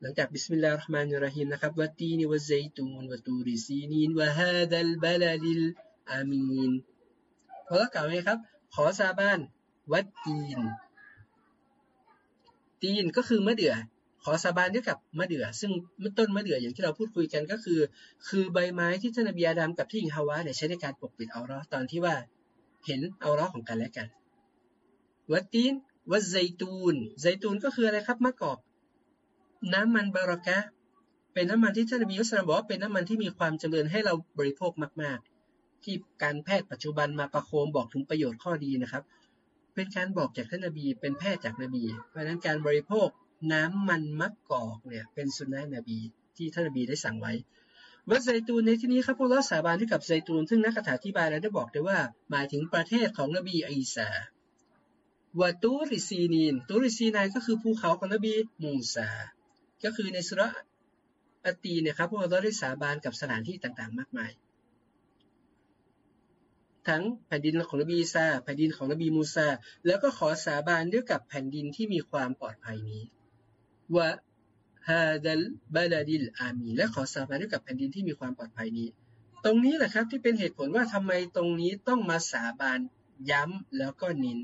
หลังจากبسم الله الرحمن الرحيم นะครับ والتين والزيتون وطور سينين وهذا البلد الأمين พอแล้วกล่าวไงครับ ขอสาบาน والتين تين ก็คือมะเดื่อ ขอสาบานด้วยกับมะเดื่อ ซึ่งต้นมะเดื่ออย่างที่เราพูดคุยกันก็คือ คือใบไม้ที่ท่านนบีอาดัมกับที่หญิงฮาวาเนี่ยใช้ในการปกปิดเอาเราะฮ์ตอนที่ว่าเห็นเอาร้อของกันและกันวัดตีนวัดไซตูนไซตูนก็คืออะไรครับมะกอกน้ำมันบารากะเป็นน้ำมันที่ท่านอบีอุสลามบอกว่าเป็นน้ำมันที่มีความจำเริญให้เราบริโภคมาก ๆ ที่การแพทย์ปัจจุบันมาประโคมบอกถึงประโยชน์ข้อดีนะครับ เป็นการบอกจากท่านนบีเป็นแพทย์จากนบี เพราะนั้นการบริโภค น้ำมันมะกอกเนี่ยเป็นสุนนะนบีที่ท่านนบีได้สั่งไว้والزيتون ในที่นี้ครับพวกเราสาบานที่กับไซตูนซึ่งนักอธิบายเราได้บอกได้ว่า หมายถึงประเทศของนบีอีสาวะตูริซีนีนตูริซีนายก็คือภูเขาของนบีมูซา ก็คือในสุรอัตตีนเนี่ยครับพวกเราได้สาบานกับสถานที่ต่างๆ มากมาย ทั้งแผ่นดินของนบีอีซาแผ่นดินของนบีมูซาแล้วก็ขอสาบานด้วยกับแผ่นดินที่มีความปลอดภัยนี้ วะฮาดัลบาลาดิลอามีและขอสาบานด้วยกับแผ่นดินที่มีความปลอดภัยนี้ ตรงนี้แหละครับที่เป็นเหตุผลว่าทำไมตรงนี้ต้องมาสาบานย้ำแล้วก็นิน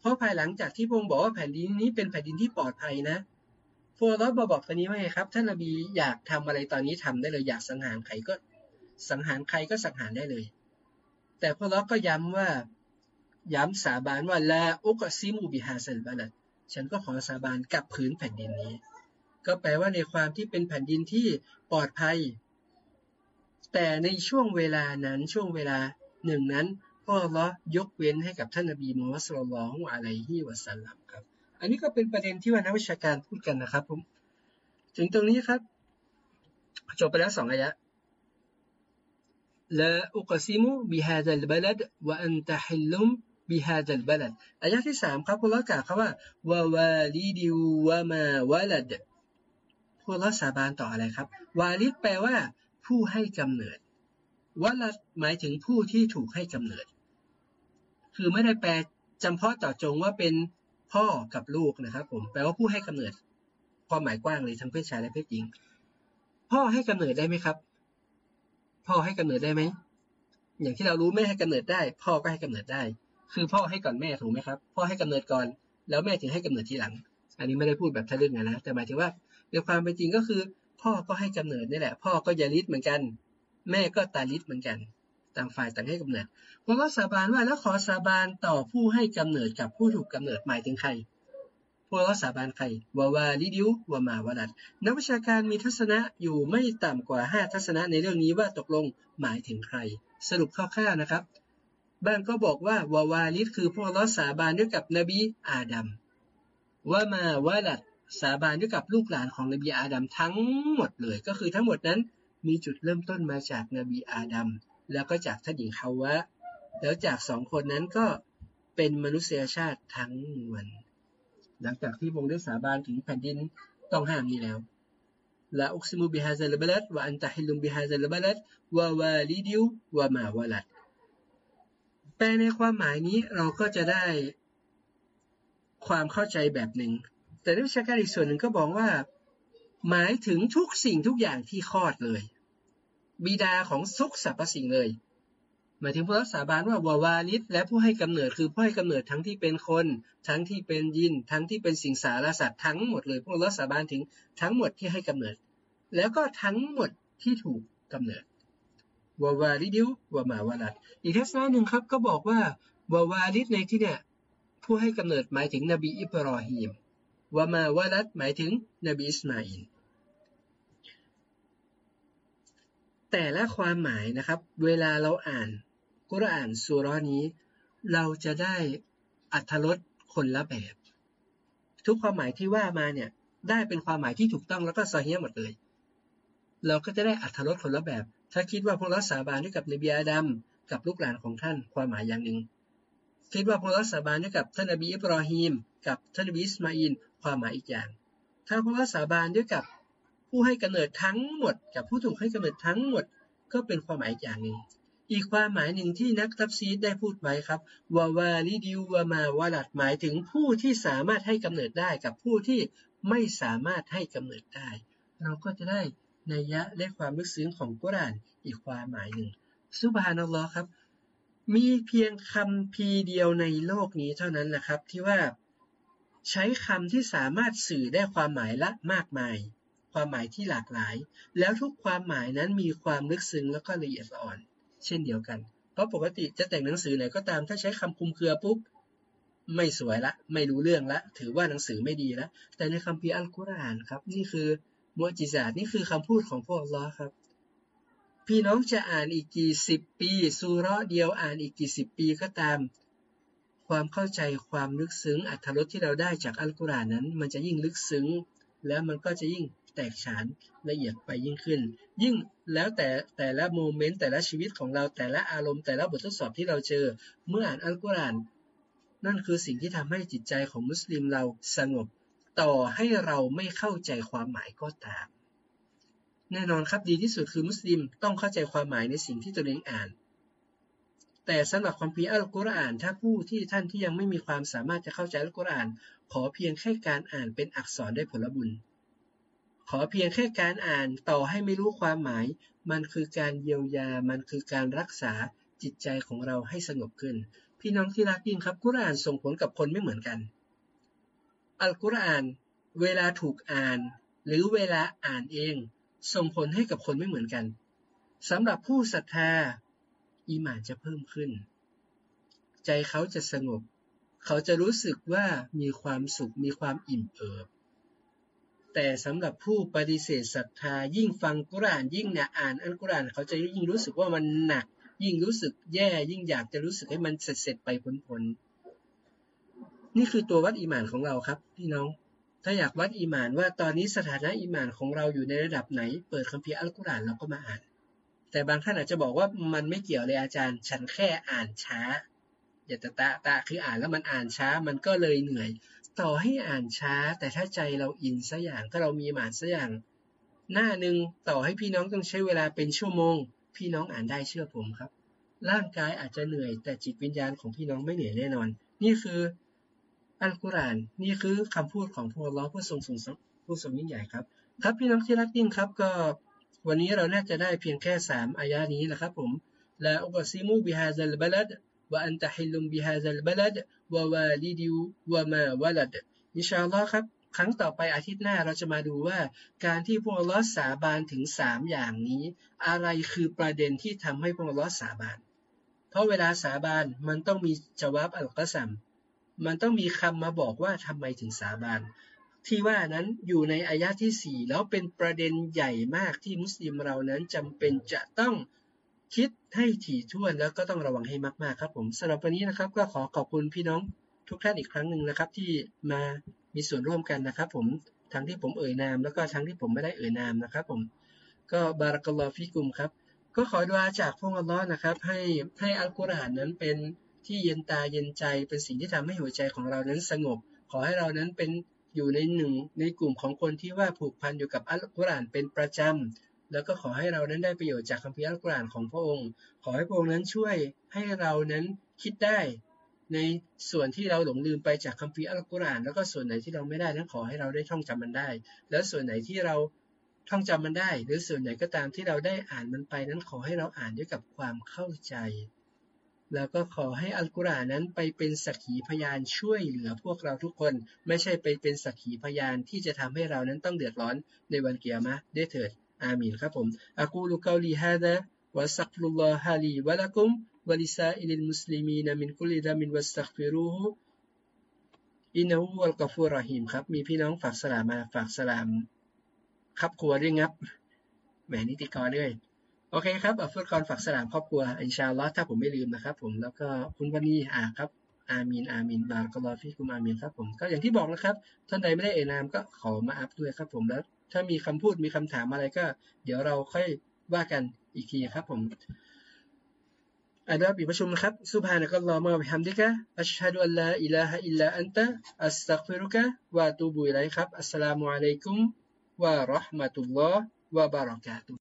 เพราะภายหลังจากที่พระองค์บอกว่าแผ่นดินนี้เป็นแผ่นดินที่ปลอดภัยนะพวกเราบอกตอนนี้ว่าไงครับท่านนบีอยากทำอะไรตอนนี้ทำได้เลยอยากสังหารใครก็สังหารใครก็สังหารได้เลย แต่พวกเราก็ย้ำว่า ย้ำสาบานว่าลาอุกซิมูบิฮาซัลบาลัด ฉันก็ขอสาบานกับพื้นแผ่นดินนี้ ก็แปลว่าในความที่เป็นแผ่นดินที่ปลอดภัย แต่ในช่วงเวลานั้นช่วงเวลาหนึ่งนั้นพ่อละยกเว้นให้กับท่านนบีมูฮัมมัดสุลลัลของอะลัยฮิวะสัลลัมครับ อันนี้ก็เป็นประเด็นที่ว่านักวิชาการพูดกันนะครับผมถึงตรงนี้ครับจบไปแล้วสองอายะละอุกซิมุบิฮาดัลบลดวะอันตะฮิลลุม จัลบลัดอายะที่สามครับพวกเรากล่าวคำว่าวาวาลิดิวะมาวาลัดพวกเราสาบานต่ออะไรครับ วาลิดแปลว่า ผู้ให้กำเนิดวาลัดหมายถึงผู้ที่ถูกให้กำเนิด คือไม่ได้แปลจำเพาะต่อจงว่าเป็นพ่อกับลูกนะครับ ผมแปลว่าผู้ให้กำเนิดความหมายกว้างเลยทั้งเพศชายและเพศหญิง พ่อให้กำเนิดได้ไหมครับ พ่อให้กำเนิดได้ไหมอย่างที่เรารู้แม่ให้กำเนิดได้ พ่อก็ให้กำเนิดได้ คือพ่อให้ก่อนแม่ถูกไหมครับ พ่อให้กำเนิดก่อน แล้วแม่ถึงให้กำเนิดทีหลัง อันนี้ไม่ได้พูดแบบทะลึ่งนะแต่หมายถึงว่าในความเป็นจริงก็คือ พ่อก็ให้กำเนิดนี่แหละ พ่อก็ยาลิดเหมือนกัน แม่ก็ตาลิดเหมือนกันต่างฝ่ายต่างให้กำเนิดพระก็สาบานว่าแล้วขอสาบานต่อผู้ให้กำเนิดกับผู้ถูกกำเนิดหมายถึงใครพวกเราสาบานใครวาวาลิดิววามาวาลัดนักวิชาการมีทัศนะอยู่ไม่ต่ำกว่าห้าทัศนะในเรื่องนี้ว่าตกลงหมายถึงใคร สรุปคร่าวๆนะครับ บางก็บอกว่าวาวาลิดคือพวกเราสาบานด้วยกับนบีอาดัมว่ามาวาลัดสาบานด้วยกับลูกหลานของนบีอาดัมทั้งหมดเลย ก็คือทั้งหมดนั้นมีจุดเริ่มต้นมาจากนบีอาดัมแล้วก็จากท่านหญิงฮาวะ แล้วจากสองคนนั้นก็เป็นมนุษยชาติทั้งมวลหลังจากที่พงได้สาบานถึงแผ่นดินต้องห้ามนี้แล้วละอุกซิมุบิฮาซัลบลัดวะอันตะฮิลุมบิฮาซัลบลัดวะวาลิดิววะมาวาลัด แปลในความหมายนี้เราก็จะได้ความเข้าใจแบบหนึ่ง แต่นักวิชาการอีกส่วนหนึ่งก็บอกว่า หมายถึงทุกสิ่งทุกอย่างที่คลอดเลย บิดาของทุกสรรพสิ่งเลย หมายถึงผู้รับสาบานว่าวาวาลิดและผู้ให้กำเนิดคือผู้ให้กำเนิดทั้งที่เป็นคน ทั้งที่เป็นยิน ทั้งที่เป็นสิ่งสารสัตว์ทั้งหมดเลยพวกรับสาบานถึงทั้งหมดที่ให้กำเนิด แล้วก็ทั้งหมดที่ถูกกำเนิด วาวาลิดิววามาวาลัดอีกทัศนะหนึ่งครับก็บอกว่าวาวาลิดในที่เนี่ยผู้ให้กำเนิดหมายถึงนบีอิบรอฮีมวามาวาลัดหมายถึงนบีอิสมาอินแต่ละความหมายนะครับ เวลาเราอ่านกุรอานสุรนี้ เราจะได้อัธรสคนละแบบ ทุกความหมายที่ว่ามาเนี่ยได้เป็นความหมายที่ถูกต้องแล้วก็ซอฮีหมดเลย เราก็จะได้อัธรสคนละแบบ ถ้าคิดว่าพวกเราสาบานด้วยกับนบีอาดัมกับลูกหลานของท่านความหมายอย่างหนึ่ง คิดว่าพวกเราสาบานด้วยกับท่านนบีอิบรอฮีมกับท่านนบีอิสมาอินความหมายอีกอย่าง ถ้าพวกเราสาบานด้วยกับผู้ให้กำเนิดทั้งหมด กับผู้ถูกให้กำเนิดทั้งหมด ก็เป็นความหมายอย่างหนึ่งอีกความหมายหนึ่งที่นักทัฟซีดได้พูดไว้ครับวาวาลิดิวามาวาลัดหมายถึงผู้ที่สามารถให้กำเนิดได้กับผู้ที่ไม่สามารถให้กำเนิดได้ เราก็จะได้ นยะและความลึกซึ้งของกุรานอีกความหมายหนึ่งสุบฮานัลลอฮ์ครับ มีเพียงคำพีเดียวในโลกนี้เท่านั้นนะครับ ที่ว่าใช้คำที่สามารถสื่อได้ความหมายละมากมาย ความหมายที่หลากหลาย แล้วทุกความหมายนั้นมีความลึกซึ้งแล้วก็ละเอียดอ่อน เช่นเดียวกัน เพราะปกติจะแต่งหนังสือไหนก็ตามถ้าใช้คำคุมเครือปุ๊บไม่สวยละ ไม่รู้เรื่องละ ถือว่าหนังสือไม่ดีละ แต่ในคัมภีร์อัลกุรอานครับ นี่คือ มุจิซาตนี่คือคำพูดของพวกล้อครับ พี่น้องจะอ่านอีกกี่สิบปีซูเราะเดียวอ่านอีกกี่สิบปีก็ตาม ความเข้าใจความลึกซึ้งอัธรสที่เราได้จากอัลกุรอานนั้น มันจะยิ่งลึกซึ้ง แล้วมันก็จะยิ่งแตกฉานละเอียดไปยิ่งขึ้น ยิ่งแล้วแต่แต่ละโมเมนต์แต่ละชีวิตของเราแต่ละอารมณ์แต่ละบททดสอบที่เราเจอ เมื่ออ่านอัลกุรอานนั่นคือสิ่งที่ทำให้จิตใจของมุสลิมเราสงบ ต่อให้เราไม่เข้าใจความหมายก็ตาม แน่นอนครับดีที่สุดคือมุสลิมต้องเข้าใจความหมายในสิ่งที่ตัวเองอ่าน แต่สำหรับความพีอัลกุรอาน ถ้าผู้ที่ท่านที่ยังไม่มีความสามารถจะเข้าใจอัลกุรอาน ขอเพียงแค่การอ่านเป็นอักษรได้ผลบุญ ขอเพียงแค่การอ่านต่อให้ไม่รู้ความหมาย มันคือการเยียวยา มันคือการรักษาจิตใจของเราให้สงบขึ้น พี่น้องที่รักยิ่งครับกุรอานส่งผลกับคนไม่เหมือนกัน อัลกุรอาน เวลาถูกอ่าน หรือเวลาอ่านเอง ส่งผลให้กับคนไม่เหมือนกันสำหรับผู้ศรัทธาอีหมานจะเพิ่มขึ้น ใจเขาจะสงบ เขาจะรู้สึกว่ามีความสุขมีความอิ่มเอิบ แต่สำหรับผู้ปฏิเสธศรัทธายิ่งฟังกุราน ยิ่งเนี่ยอ่านอัลกุราน เขาจะยิ่งรู้สึกว่ามันหนัก ยิ่งรู้สึกแย่ยิ่งอยากจะรู้สึกให้มันเสร็จเสร็จไปพ้นๆ นี่คือตัววัดอีหมานของเราครับพี่น้อง ถ้าอยากวัดอีหมานว่าตอนนี้สถานะอีหมานของเราอยู่ในระดับไหน เปิดคัมภีร์อัลกุรอานเราก็มาอ่าน แต่บางท่านอาจจะบอกว่ามันไม่เกี่ยวเลยอาจารย์ ฉันแค่อ่านช้าอย่าตะตะตะคืออ่านแล้วมันอ่านช้ามันก็เลยเหนื่อย ต่อให้อ่านช้า แต่ถ้าใจเราอินสัอย่างถ้าเรามีหมานสัอย่าง หน้าหนึ่งต่อให้พี่น้องต้องใช้เวลาเป็นชั่วโมง พี่น้องอ่านได้เชื่อผมครับ ร่างกายอาจจะเหนื่อย แต่จิตวิญญาณของพี่น้องไม่เหนื่อยแน่นอน นี่คือ อัลกุรอานนี่คือคำพูดของพวกเราผู้ทรงสูงสผู้ทรงยิ่งใหญ่ครับครับพี่น้องที่รักยิ่งครับก็วันนี้เราน่าจะได้เพียงแค่ 3 อายะนี้นะครับผมلا أقسم بهذا البلد وأنت حل بهذا البلد ووالد وما ولد อินชาอัลลอฮ์ครับครั้งต่อไปอาทิตย์หน้าเราจะมาดูว่า การที่พระองค์ทรงสาบานถึง 3 อย่างนี้ อะไรคือประเด็นที่ทำให้พระองค์ทรงสาบาน เพราะเวลาสาบานมันต้องมีجواب القسم มันต้องมีคำมาบอกว่าทำไมถึงสาบาน ที่ว่านั้นอยู่ในอายะที่สี่แล้วเป็นประเด็นใหญ่มากที่มุสลิมเรานั้นจำเป็นจะต้องคิดให้ถี่ถ้วนแล้วก็ต้องระวังให้มากๆครับผมสำหรับวันนี้นะครับก็ขอขอบคุณพี่น้องทุกท่านอีกครั้งหนึ่งนะครับ ที่มามีส่วนร่วมกันนะครับ ผมทั้งที่ผมเอ่ยนาม แล้วก็ทั้งที่ผมไม่ได้เอ่ยนามนะครับ ผมก็บารักลอฟิกุมครับ ก็ขอดุอาจากพระองค์นะครับ ให้ให้อัลกุรอานนั้นเป็น ที่เย็นตาเย็นใจเป็นสิ่งที่ทำให้หัวใจของเรานั้นสงบ ขอให้เรานั้นเป็นอยู่ในหนึ่งในกลุ่มของคนที่ว่าผูกพันอยู่กับอัลกุรอานเป็นประจำ แล้วก็ขอให้เรานั้นได้ประโยชน์จากคำพิอัลกุรอานของพระองค์ ขอให้พระองค์นั้นช่วยให้เรานั้นคิดได้ในส่วนที่เราหลงลืมไปจากคัมภีร์อัลกุรอานแล้วก็ส่วนไหนที่เราไม่ได้นั้นขอให้เราได้ท่องจำมันได้ แล้วส่วนไหนที่เราท่องจำมันได้ หรือส่วนไหนก็ตามที่เราได้อ่านมันไปนั้นขอให้เราอ่านด้วยกับความเข้าใจ แล้วก็ขอให้อัลกุรอานนั้นไปเป็นสักขีพยานช่วยเหลือพวกเราทุกคน ไม่ใช่ไปเป็นสักขีพยานที่จะทำให้เรานั้นต้องเดือดร้อนในวันกิยามะฮ์ด้วยเถิดอามีนครับผมأقول قولي هذا وأستغفر الله لي ولكم ولسائر المسلمين من كل ذنب فاستغفروه إنه هو الغفور الرحيم ครับ มีพี่น้องฝากสลามมาฝากสลาม ครับครัวด้วยงับแหมนิติกรด้วย โอเคครับอัฟกรฝากสลามครอบครัว อินชาอัลลอฮ์ถ้าผมไม่ลืมนะครับผมแล้วก็คุณวันนี้อ่าครับอามีนอามีนบาร์กลอฟิคุมอามีนครับผมก็อย่างที่บอกนะครับท่านใดไม่ได้เอนามก็ขอมาอัพด้วยครับผมแล้ว ถ้ามีคำพูดมีคำถามอะไรก็ เดี๋ยวเราค่อยว่ากันอีกทีครับผมอันดับอีกประชุมนะครับซุบฮานะกัลลอฮ์มะบิฮัมดิกะอัชฮะดุอัลลาอิลาฮะอิลลาอันตะอัสตัฆฟิรุกะวะตูบุอิลัยครับอัสสลามุอะลัยกุมวะเราะห์มะตุลลอฮ์วะบารอกาตุ